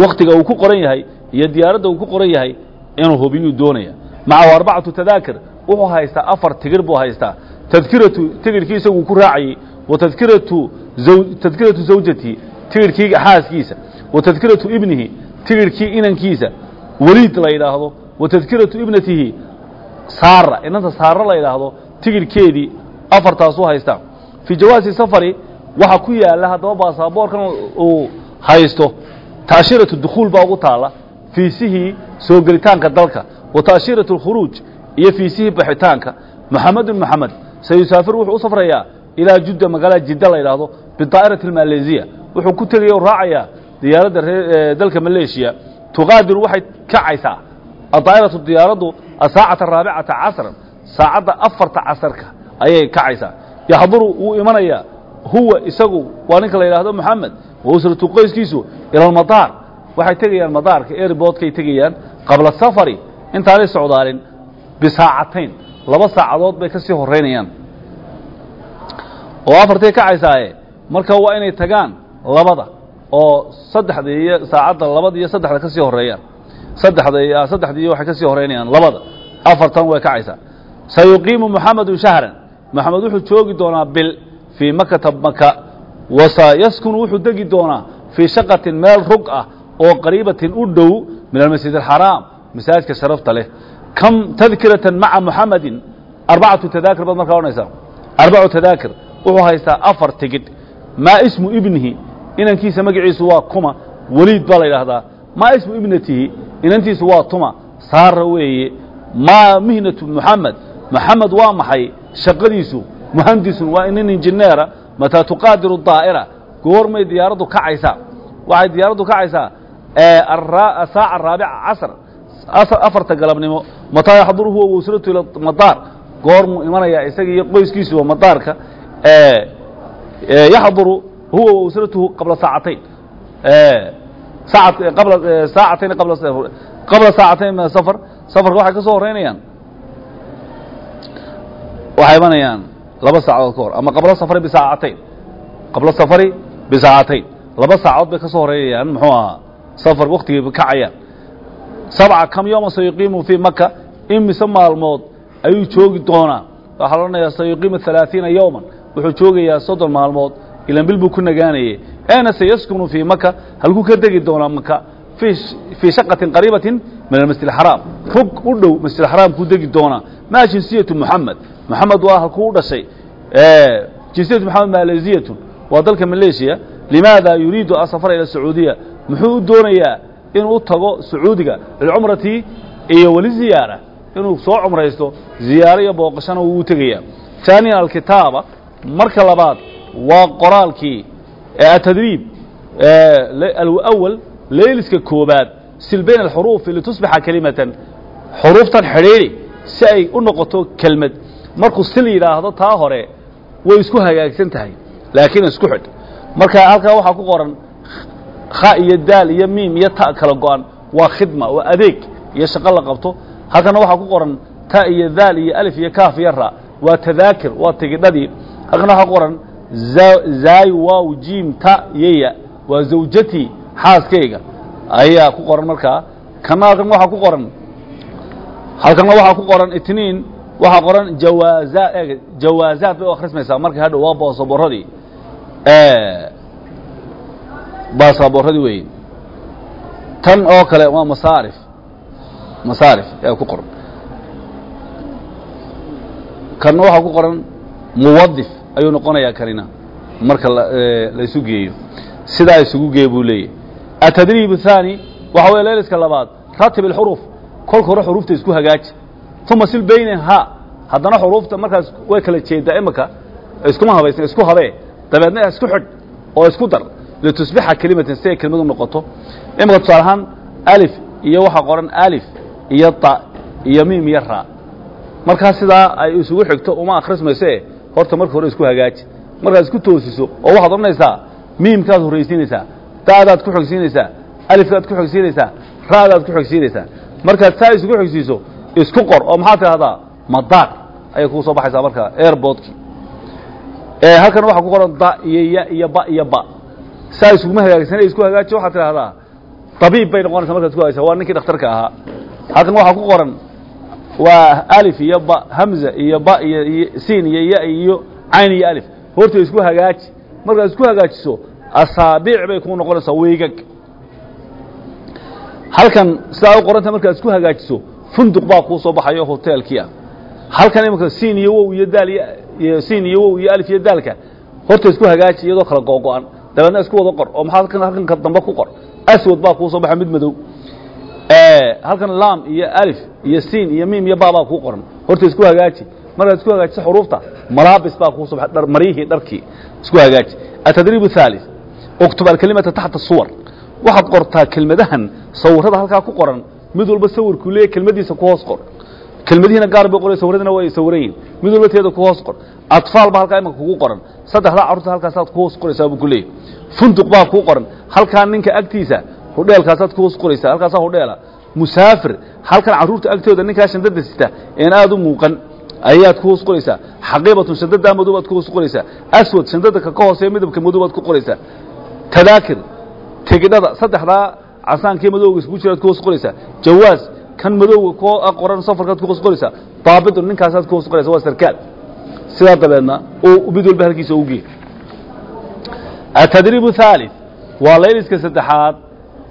waktiga uu ku qoran yahay iyo diyaaradda uu ku qoran yahay inuu hubiyuu doonaya macahu arbacatu tadaakir wuxuu haystaa afar tigir buu haystaa. Tadkiratu tigirkii isaguu ku raacayey. Wa tadkiratu tadkiratu zawjatihi tigirkii xaaskiisa. Wa tadkiratu ibnihi tigirkii inankiisa. Weliid la yidhaahdo. Wa tadkiratu ibnatihi saara inanta saara la yidhaahdo tigirkeedii afartaasuu haystaa fii jawaasi safari waxaa ku yaalla haddaba baasaboorkan uu haysto taashiratu dukhuul baa ugu taalla fiisihii soo gelitaanka dalka wa taashiratu alkhuruuj iyo fiisihii baxitaanka moxamed sayusaafir wuxuu u safrayaa ilaa judda magaalada jidda la yidhaahdo bidaa'irati almaleziya wuxuu ku tegaya raacayaa diyaaradda dalka maleeshiya tuqaadiru waxay kacaysaa. Adaa'iratu diyaaraddu asaacata araabicata casran saacadda afarta casarka ayay kacaysaa. Yaxduru wuu imanayaa huwa isagu waa ninka la yidhaahdo moxamed wa usratu qoyskiisu ila almadaar. Waxay tegayaan madaarka airboodkay tegayaan qabla safari intaanay socdaalin bisaacatayn. Laba saacadood bay ka sii horeynayaan oo afartay kacaysaaye marka waa inay tagaan labada oo saddexda iyo saacadda labada iyo saddexda ka sii horeeyaan saddexda iyo waxay ka sii horeynayaan labada. Afartan way kacaysaa. Sayuqiimu moxamedun shahran moxamed wuxuu joogi doonaa bil fii makata maka wasayaskunu wuxuu degi doonaa fii shaqatin meel rug ah oo qariibatin u dhow min almasjid alxaraam masaajidka sharafta leh. Kam tadkiratan maca muxamedin arbacatu tadaakir baad markaa odhanaysaa. Arbacu tadaakir wuxuu haystaa afar tigidh maa ismu ibnihi? Inankiisa magaciisu waa kuma. Weliid baa la yidhaahdaa. Maa ismu ibnatihi? Inantiisu waa tuma. Saara weeye. Maa mihnatu moxamed moxamed waa maxay shaqadiisu muhandisun waa nin injineera mataa tuqaadiru daa'ira goormay diyaaraddu kacaysaa waxay diyaaraddu kacaysaa saaca araabica casr afarta galabnimo mataa yaxduru huwa wasratu ila madaar. Goormuu imanayaa isaga iyo qoyskiisuba madaarka yaxduru huwa wasratuhu qabla saacatayn. Saacatayn qabla saacatayn min asafar safarka waxay ka soo horeynayaan waxay imanayaan laba saacadood ka hor. Ama qabla safari bisaacatayn qabla safari bisaacatayn laba saacadood bay ka soo horeynayaan muxuu ahaa safar waktigay kacayaan. Sabca kam yooma sayuqiimu fii maka imise maalmood ayuu joogi doonaa? Waxaa la odhanayaa sayuqiimu yowman wuxuu joogayaa soddon maalmood ilan buu ku nagaanayay. Eena sayaskunu fii maka halkuu ka degi doonaa maka fii shaqatin qariibatin min almasjid alxaraam rug u dhow masjid alxaraam kuu degi doonaa. Maa jinsiyatu moxamed moxamed waa halkuu dhashay. Jinsiyatu moxamed maaleziyatun waa dalka maleeshiya limaada yuriidu asafara ila sacuudiya muxuu u doonayaa inuu tago sacuudiga lilcumrati iyo weli ziyaara? Inuu soo cumraysto ziyaaro iyo booqashana wuu tegayaa. ثaaniyan alkitaaba marka labaad waa qoraalkii atadriib alawal leyliska koobaad sil bayn alxuruufi litusbixa kelimatan xuruuftan xidhiidhi si ay u noqoto kelmad markuu sil yidhaahdo taa hore way isku hagaagsan tahay laakiin isku xidh. Marka halkaa waxaa ku qoran kha iyo daal iyo miim iyo ta kala go-an waa khidma waa adeeg iyo shaqo la qabto. Halkana waxaa ku qoran ta iyo daal iyo alif iyo kaaf iyo ra waa tadaakir waa tigidhadii. Halkana waxaa ku qoran zaay waaw jiim ta yaya waa zawjatii xaaskayga. Ayaa ku qoran markaa. Kana halkan waxaa ku qoran halkana waxaa ku qoran itniin waxaa qoran jawaazaad eeg jawaazaad bay u akhrismaysaa marka hadhow waa baasaboorradii baasaboorradii weeye tan oo kale waa masaarif masaarif ayaa ku qoran kanna waxaa ku qoran muwadif ayuu noqonayaa kanina marka la isu geeyo sidaa isugu geeye buu leeyahy atadriib الثaanي waxa weye leeliska labaad ratib الxuruf kolka hore xuruufta isku hagaaji uma sil baynaha haddana xuruufta markaas way kala jeedaa imika iskuma habaysan isku habee. Dabeedna isku xidh oo isku dar. Litusbixa kelimatan si ay kelimadu noqoto. Imika tusaale ahaan alif iyo waxaa qoran alif iyo ta iyo miim iyo ra. Markaa sidaa ay isugu xigto uma akhrismayso e horta marka hore isku hagaaji. Markaad isku toosiso oo waxaad odhanaysaa miimkaad horraysiinaysaa da'daad ku xogsiinaysaa alifkaad ku xogsiinaysaa ra'daad ku xogsiinaysaa markaad saa isugu xogsiiso isku qor oo maxaad tidhahdaa madaar ayay kuu soo baxaysaa markaa airboodkii halkan waxaa ku qoran da iyo ya iyo ba iyo ba. Saa isuguma hagaagsanay isku hagaaji waxaad tidhahdaa dabiib bay noqonaysaa markaad isku hagaysa waa ninkii dhakhtarka ahaa. Halkan waxaa ku qoran waa alif iyo ba hamza iyo ba iyo siin iyo ya iyo cayn iyo alif. Horta isku hagaaji markaad isku hagaajiso asaabiic bay kuu noqonaysaa weygag. Halkan sidaa u qoranta markaad isku hagaajiso funduq baa kuu soo baxayo hoteelkii ah halkan imika siin iyo wow iyo daal iyo siin iyo wow iyo alif iyo daalka horta isku hagaaji iyadoo kala googo-an dabeedna isku wada qor oo maxaa halkan ka dambe ku qor. Aswad baa kuu soo baxa mid madow. Halkan laam iyo alif iyo siin iyo miim iyo baabaa kuu qoran. Horta isku hagaaji. Markaad isku hagaajisa xuruufta malaabis baa kuu soo baxay dhar marihii dharkii. Isku hagaaji. Atadriib athalith uktub alkalimata taxta suwar. Waxaad qortaa kelmadahan sawirada halkaa ku qoran mid walba sawirkuu leeyahy kelmadiisa ku hoos qor kelmadihiina gaar bay qoray sawiradina way sawirayin mid walba teeda ku hoos qor. Atfaal baa halkaa imanka kugu qoran. Saddexdaa carruurta halkaasaad ku hoos qoraysaa buu ku funduq baa kuu qoran. Halkaa ninka agtiisa hudheelkaasaad ku hoos qoraysaa. Halkaasaa hudheela. Musaafir halkan carruurta agtooda ninkaa shandada sita een aad u muuqan ayaad ku hoos qoraysaa. Xaqiibatun shandadaa madow baad ku hoos qoraysaa. Aswad shandada ka ka hooseeya midabka madow baad ku qoraysaa. Tadaakir tigidhada saddexdaa casaankii madowga iskugu jiraad ku hoos qoraysaa. Jawaas kan madowga k qoran safarkaad ku qosqoraysaa daabidun ninkaasaad ku qosqoraysa waa sarkaad. Sidaa dabeedna oo mid halkiisa u geey atadriib haalid waa layliska saddexaad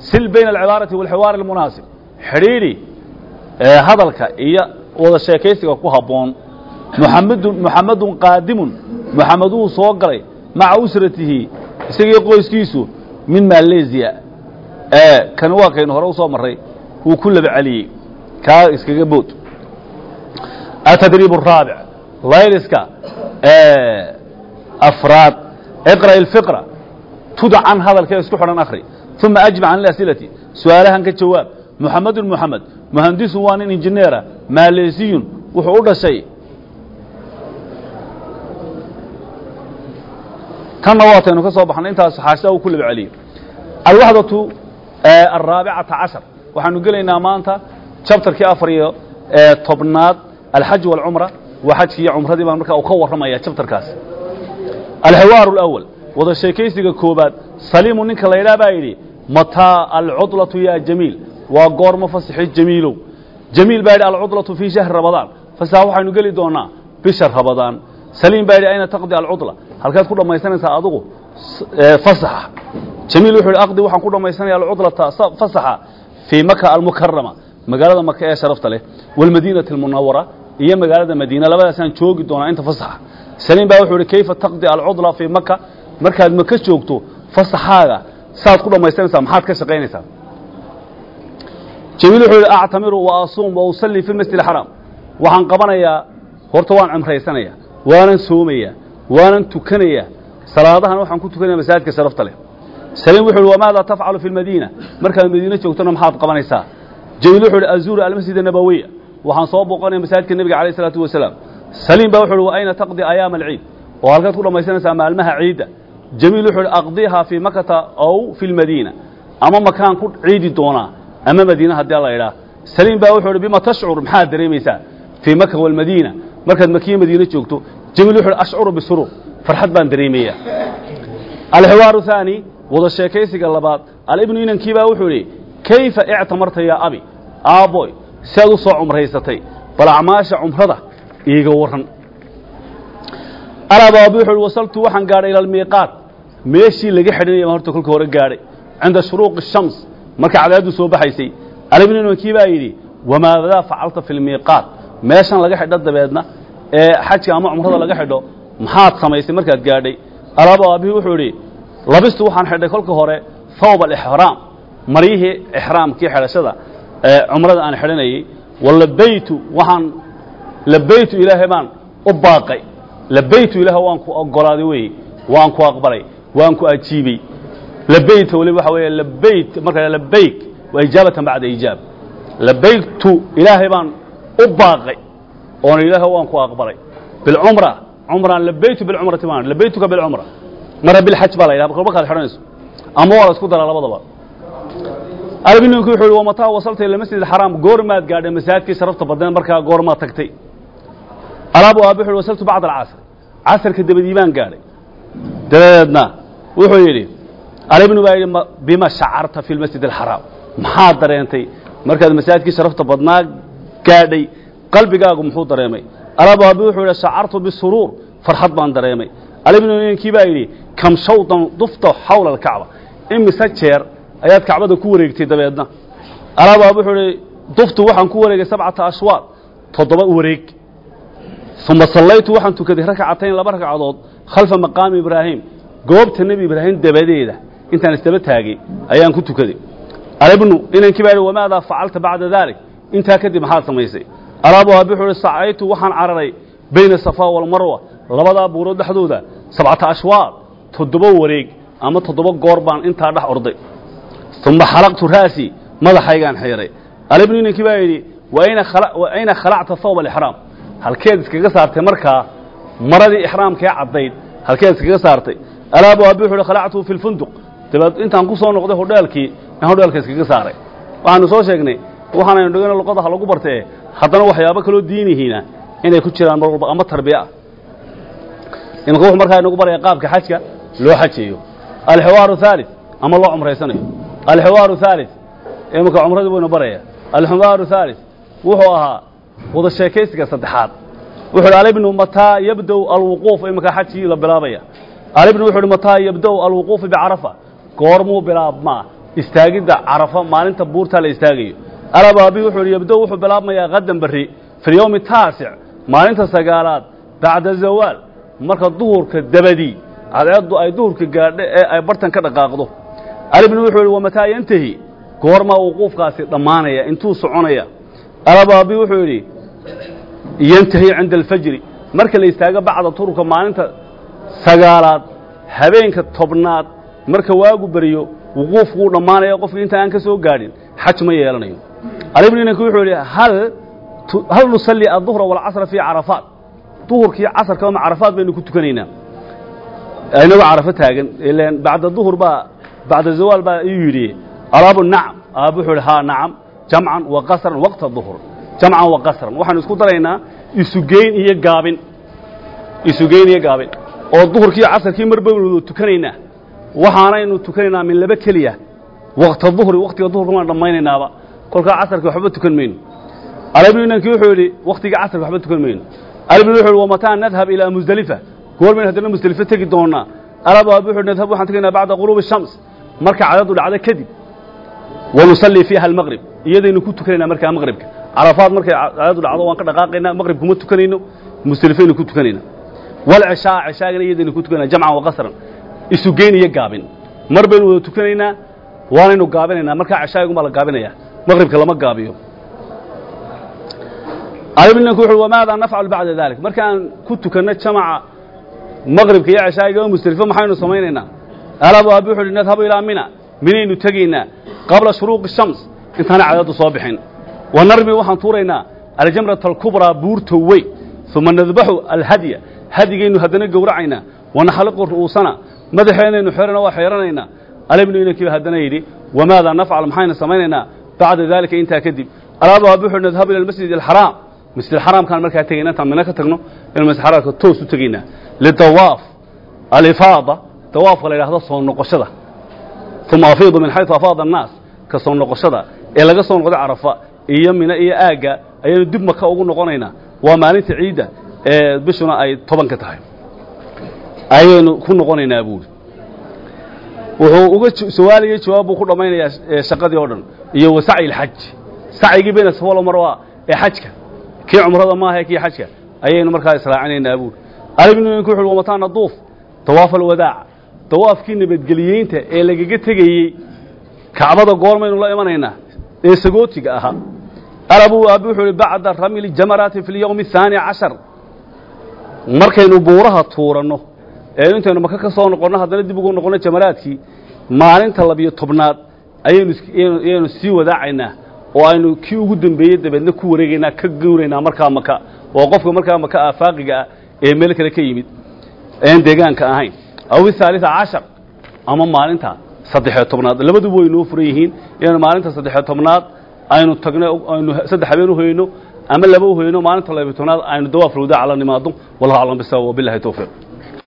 sil bayna alcibaarati walxiwaar almunaasib. Xidhiidhi hadalka iyo wada sheekaysiga ku habboon. Muxamedun muxamedun qaadimun muxamed soo galay maca usratihi isagii qoyskiisu min maleesiya kan waa kaynu hore u marray wuu ku laba celiyey kaa iskaga bood atadriib الraabic layliska afraad iqra' اlfiqra tudac can hadalka isku xidhan akhri uma ajmac can اlasilati su-aalahan ka jawaab muxamedun muxamed muhandisun waa nin injineera maleysiyun wuxuu u dhashay tanna waataynu ka soo baxnay intaas xaashida uu ku laba celiyey alwaxdatu alraabicata cashar waxaanu gelaynaa maanta jabtarkii afar iyo tobnaad alxaj walcumra waa xajkii iyo cumradii baan markaa u ka warramaya jabtarkaas. Alxiwaaru alawal wada sheekaysiga koobaad saliimu ninka la yidhaah baa yidhi mataa alcudlatu yaa jamiil. Waa goormo fasixi jamiilow. Jamiil baa yidhi alcudlatu fii shahri rabadaan fasaxa waxaynu geli doonaa bisha rabadaan saliim baa ayna taqdi alcudla? Halkaad ku dhammaysanaysaa adigu fasaxa. Jamiil wuxuu aqdi waxaan ku dhammaysanaya alcudlata fasaxa fii maka almukarama magaalada maka ee sharafta leh wاlmadiinati اlmunawara iyo magaalada madiina labadaasaan joogi doonaa inta fasaxa saliim baa wuxuu yidhi kayfa taqdi alcudla fii maka markaad maka joogto fasaxaaga saad ku dhammaysanaysaa maxaad ka shaqaynaysaa jamiil wuxuu yidhi actamiru wa asuum wa usallii fi masjid alxaraam waxaan qabanayaa horta waan cimraysanaya waanan soomaya waanan tukanaya salaadahan waxaan ku tukanaya masaajidka sharafta leh saliim wuxuu yidhi wamaada tafcalu fi lmadiina markaad madiine joogtona maxaad qabanaysaa. Jamiil wuxuu yidhi azuuru almasjid annabawiya waxaan soo booqanaya masaajidka nebiga calayh isalaatu wasalaam saliim baa wuxu uhi wa ayna taqdi ayaama alciid? Oo halkaad ku dhammaysanaysaa maalmaha ciidda. Jamiil wuxuu yidhi aqdiihaa fii makata aw fi lmadiina ama makaan ku ciidi doonaa ama madiina haddii alla idhaah saliim baa wuxuu yidhi bima tashcur maxaad dareemaysaa. Fii maka walmadiina markaad makiya madiine joogto jamiil wuxuu hi ashcuru bisuruur farxad baan dareemayaa. Alxiwaaru haani wada sheekaysiga labaad alibnu inankiibaa wuxuu idhi kayfa ictamarta yaa abi? Aabboy si aad u soo cumraysatay. Bal acmaasha cumrada iiga warran. Alaaba abi wuxuu ihi wasaltu waxaan gaadhay ila almiiqaat meeshii laga xidhinaya baan horta kolka hore gaadhay. Cinda shuruuqi shams. Marka cadaaddu soo baxaysay alibnu inankii baa yidhi wamaadaa facalta fi lmiiqaat meeshan laga xidho dabeedna ee xajka ama cumrada laga xidho maxaad samaysay markaad gaadhay? Alaaba aabihii wuxuu idhi labistu waxaan xidhay kolka hore thawb alixraam maryihii ixraamkii xidhashada ee cumrada aan xidhanayey walabaytu waxaan labaytu ilaahay baan u baaqay. Labaytu ilaahay waan ku ogolaaday weeye waan ku aqbalay waan ku ajiibey labayta weliba waxa weeye labayt marka labayk waa ijaabatan bacda ijaab. Labayktu ilaahay baan u baaqay oona ilaahay waan ku aqbalay. Bilcumra cumraan labaytu bilcumrati maan labaytuka bilcumra mara bilxaj baa la yidhaha kolba kaad xidhanayso. Ama waa la isku daraa labadaba. Albininku wuxuu yidhi wamataa wasalta ila masjid alxaraam goormaad gaadhay masaajidkii sharafta badneed markaa goormaad tagtay. Alaabu aabi wuxu yhi wasaltu bacda alcasr casarka dabadii baan gaadhay. Dabadeedna wuxuu yidhi alibnu baa yidhi bima shacarta fi lmasjid alxaraam maxaad dareentay? Markaad masaajidkii sharafta badnaa gaadhay qalbigaagu muxuu dareemay. Alaabu aabi wuxuu yidhi shacartu bisuruur farxad baan dareemay alibnu ninkii baa yidhi kam shawdan dufta xawla alkacba imise jeer ayaad kacbada ku wareegtay dabeedna. Alaabu aabi wuxuu yidhi duftu waxaan ku wareegay sabcata ashwaad toddoba wareeg. Uma sallaytu waxaan tukaday rakcatayn laba ragcadood khalfa maqaami ibraahim. Goobta nebi ibraahim dabadeeda intaan isdaba taagay ayaan ku tukaday. Alibnu inankii baa yidhi wamaadaa facalta bacda daalik intaa kadib maxaad samaysay. Alaabu aabi wuxuu yidhi sacaytu waxaan cararay bayna safaa walmarwa labadaa buurood dhexdooda sabcata ashwaad toddoba wareeg ama toddoba goor baan intaa dhex orday. Uma xalaqtu ra'sii madaxaygaan xiiray alibnu inankii baa yidhi wa ayna khalacta thawb alixraam halkeed iskaga saartay markaa maradii ixraamkee caddayd halkeed iskaga saartay. Alaabu aabi wuxu uhi khalactuu fi lfunduq dabeed intaan ku soo noqday hodheelkii in hodheelka iskaga saaray. Waxaanu soo sheegnay waxaanaynu dhigano luqada ha lagu bartee haddana waxyaabo kaloo diinihiina inay ku jiraan mar walba ama tarbiye ah imika wuxuu markaa inagu baraya qaabka xajka loo xajayo alxiwaaru haalid ama loo cumraysanayo. Alxiwaaru haalid imika cumradii buu ina baraya. Alxiwaaru haalid wuxuu ahaa wada sheekaysiga saddexaad. Wuxu uhi alibnu mataa yabdow alwuquuf imika xajkii la bilaabaya. Alibnu wuxu uhi mataa yabdow alwuquufu bicarafa. Goormuu bilaabmaa istaagidda carafa maalinta buurtaa la istaagayo. Alabaabi wuxuu yabdow wuxuu bilaabmayaa qadan berri fi lyowmi taasic maalinta sagaalaad bacda zawaal marka duhurka dabadi cadceeddu ay duhurka gaadho ee ay bartan ka dhaqaaqdo. Alibni wuxuu yidhi wamataa yantahi? Goormaa wuquufkaasi dhammaanaya intuu soconaya. Alabaabi wuxuu yidhi yantahi cinda alfajri. Marka la istaago bacda turubka maalinta sagaalaad habeenka tobnaad marka waagu beriyo wuquufku dhammaanaya qofkii inta aan ka soo gaadhin xaj ma yeelanayo. Alibni ninka wuxuu yidhi hal nusalli aلduhra wاlcasra fii carafaat? Duhurkii casarka ama carafaat baynu ku tukanaynaa. Inagoo carafo taagan ilan bacda duhur baa bacda zawaal baa iyuu yidhi alaabu nacam. Aab wuxuu yidhi haa nacam. Jamcan wa qasran waqta duhur. Jamcan wa qasran. Waxaanu isku daraynaa isugeyn iyo gaabin. Isugeyn iyo gaabin. Oo duhurkii casarkii mar baynu tukanaynaa. Waxaanaynu tukanaynaa min laba keliya. Waqta duhri waqtiga duhurka maan dhammaynaynaaba. Kolkaa casarka waxba tukan mayno. Alibnu inankii wuxuu yidhi waktiga casarka waxba tukan mayno alibnu wuxuu yidhi wamataa nadhab ilaa musdelifa goor baynu haddana musdelifo tegi doonaa. Alab aabi wuxuu nadhab waxaan tegaynaa bacda quruubi shams. Marka cadadu dhacdo kadib wanusallii fiiha almaqrib iyadaynu ku tukanaynaa markaa maqribka carafaad markay cadadu dhacdo waan ka dhaqaaqaynaa maqrib kuma tukanayno musdelifaynu ku tukanaynaa walcishaa cishaagana iyadaynu ku tukanayna jamcan wa qasran isugeyn iyo gaabin. Mar baynu wada tukanaynaa waanaynu gaabinaynaa. Markaa cishaagumaa la gaabinaya maqribka lama gaabiyo alibninku wuxu wamaada nafcalu bacda dalik markaan ku tukanno jamaca maqribka iyo cishaa'iga oo musdelifo maxaynu samaynaynaa? Alabu aabi wuxu uhi nadhabu ilaa mina minaynu tegaynaa qabla shuruuqi shams intaana cadaddu soo bixin. Wa narmi waxaan tuuraynaa aljamrata alkubraa buurta wey uma nadbaxu alhadya hadigaynu haddana gowracaynaa wanaxliqu ru'uusana madaxeenaynu xerana waa xeeranaynaa. Alibnu inankiiba haddana yidhi wamaada nafcal maxaynu samaynaynaa bacda daalika intaa kadib alaabu aabi wuxu nadhabu ila almasjid alxaraam masjid xaraamkaan markaa tegayna intaan mina ka tagno inuu masjid xaraamka toos u tegaynaa lidawaaf alifaada dawaafka la yidhahdo soo noqoshada. Uma afiidu min xaytu afaada annaas ka soo noqoshada. Ee laga soo noqday carafa iyo mina iyo aagga ayaynu dib maka ugu noqonaynaa waa maalinta ciidda ee bishuna ay tobanka tahay. Ayaynu ku noqonaynaa buuri wuxuu uga su'aalayay jawaab buu ku dhammaynayaa shaqadii oo dhan iyo wa sacyi lxaj sacyigii bayna safa wal marwa ee xajka kii cumrada maaha kii xajka. Ayaynu markaa israacinaynaa buuri ali bn ku wuxu wamataa naduuf dawaaf alwadaac. Dawaafkii nabadgeliyeynta ee lagaga tegayey kacbada goormaynu la imanaynaa ee sagootiga ahaa. Alabu aabi wuxuu ihi bacda ramili jamaraati fi lyowmi ahaani cashar. Markaynu buuraha tuuranno ee intaynu maka ka soo noqonno haddana dib ugu noqonno jamaraadkii maalinta labiyo tobnaad ayaynu sii wadaacaynaa oo aynu kii ugu dembeeyey dabeedna ku wareegaynaa ka gowraynaa markaa maka oo qofka markaa maka aafaaqiga ah ee meel kale ka yimid een deegaanka ahayn. Aw ihaalita cashar ama maalinta saddexiyo tobnaad. Labaduba way noo furan yihiin inaynu maalinta saddexiyo tobnaad aynu tagno aynu saddex habeen u hoyno ama laba u hoyno maalinta labiyo tobnaad aynu dawaaf lwadaaca la nimaado wallahu aclam bisawa wabillahi towfiiq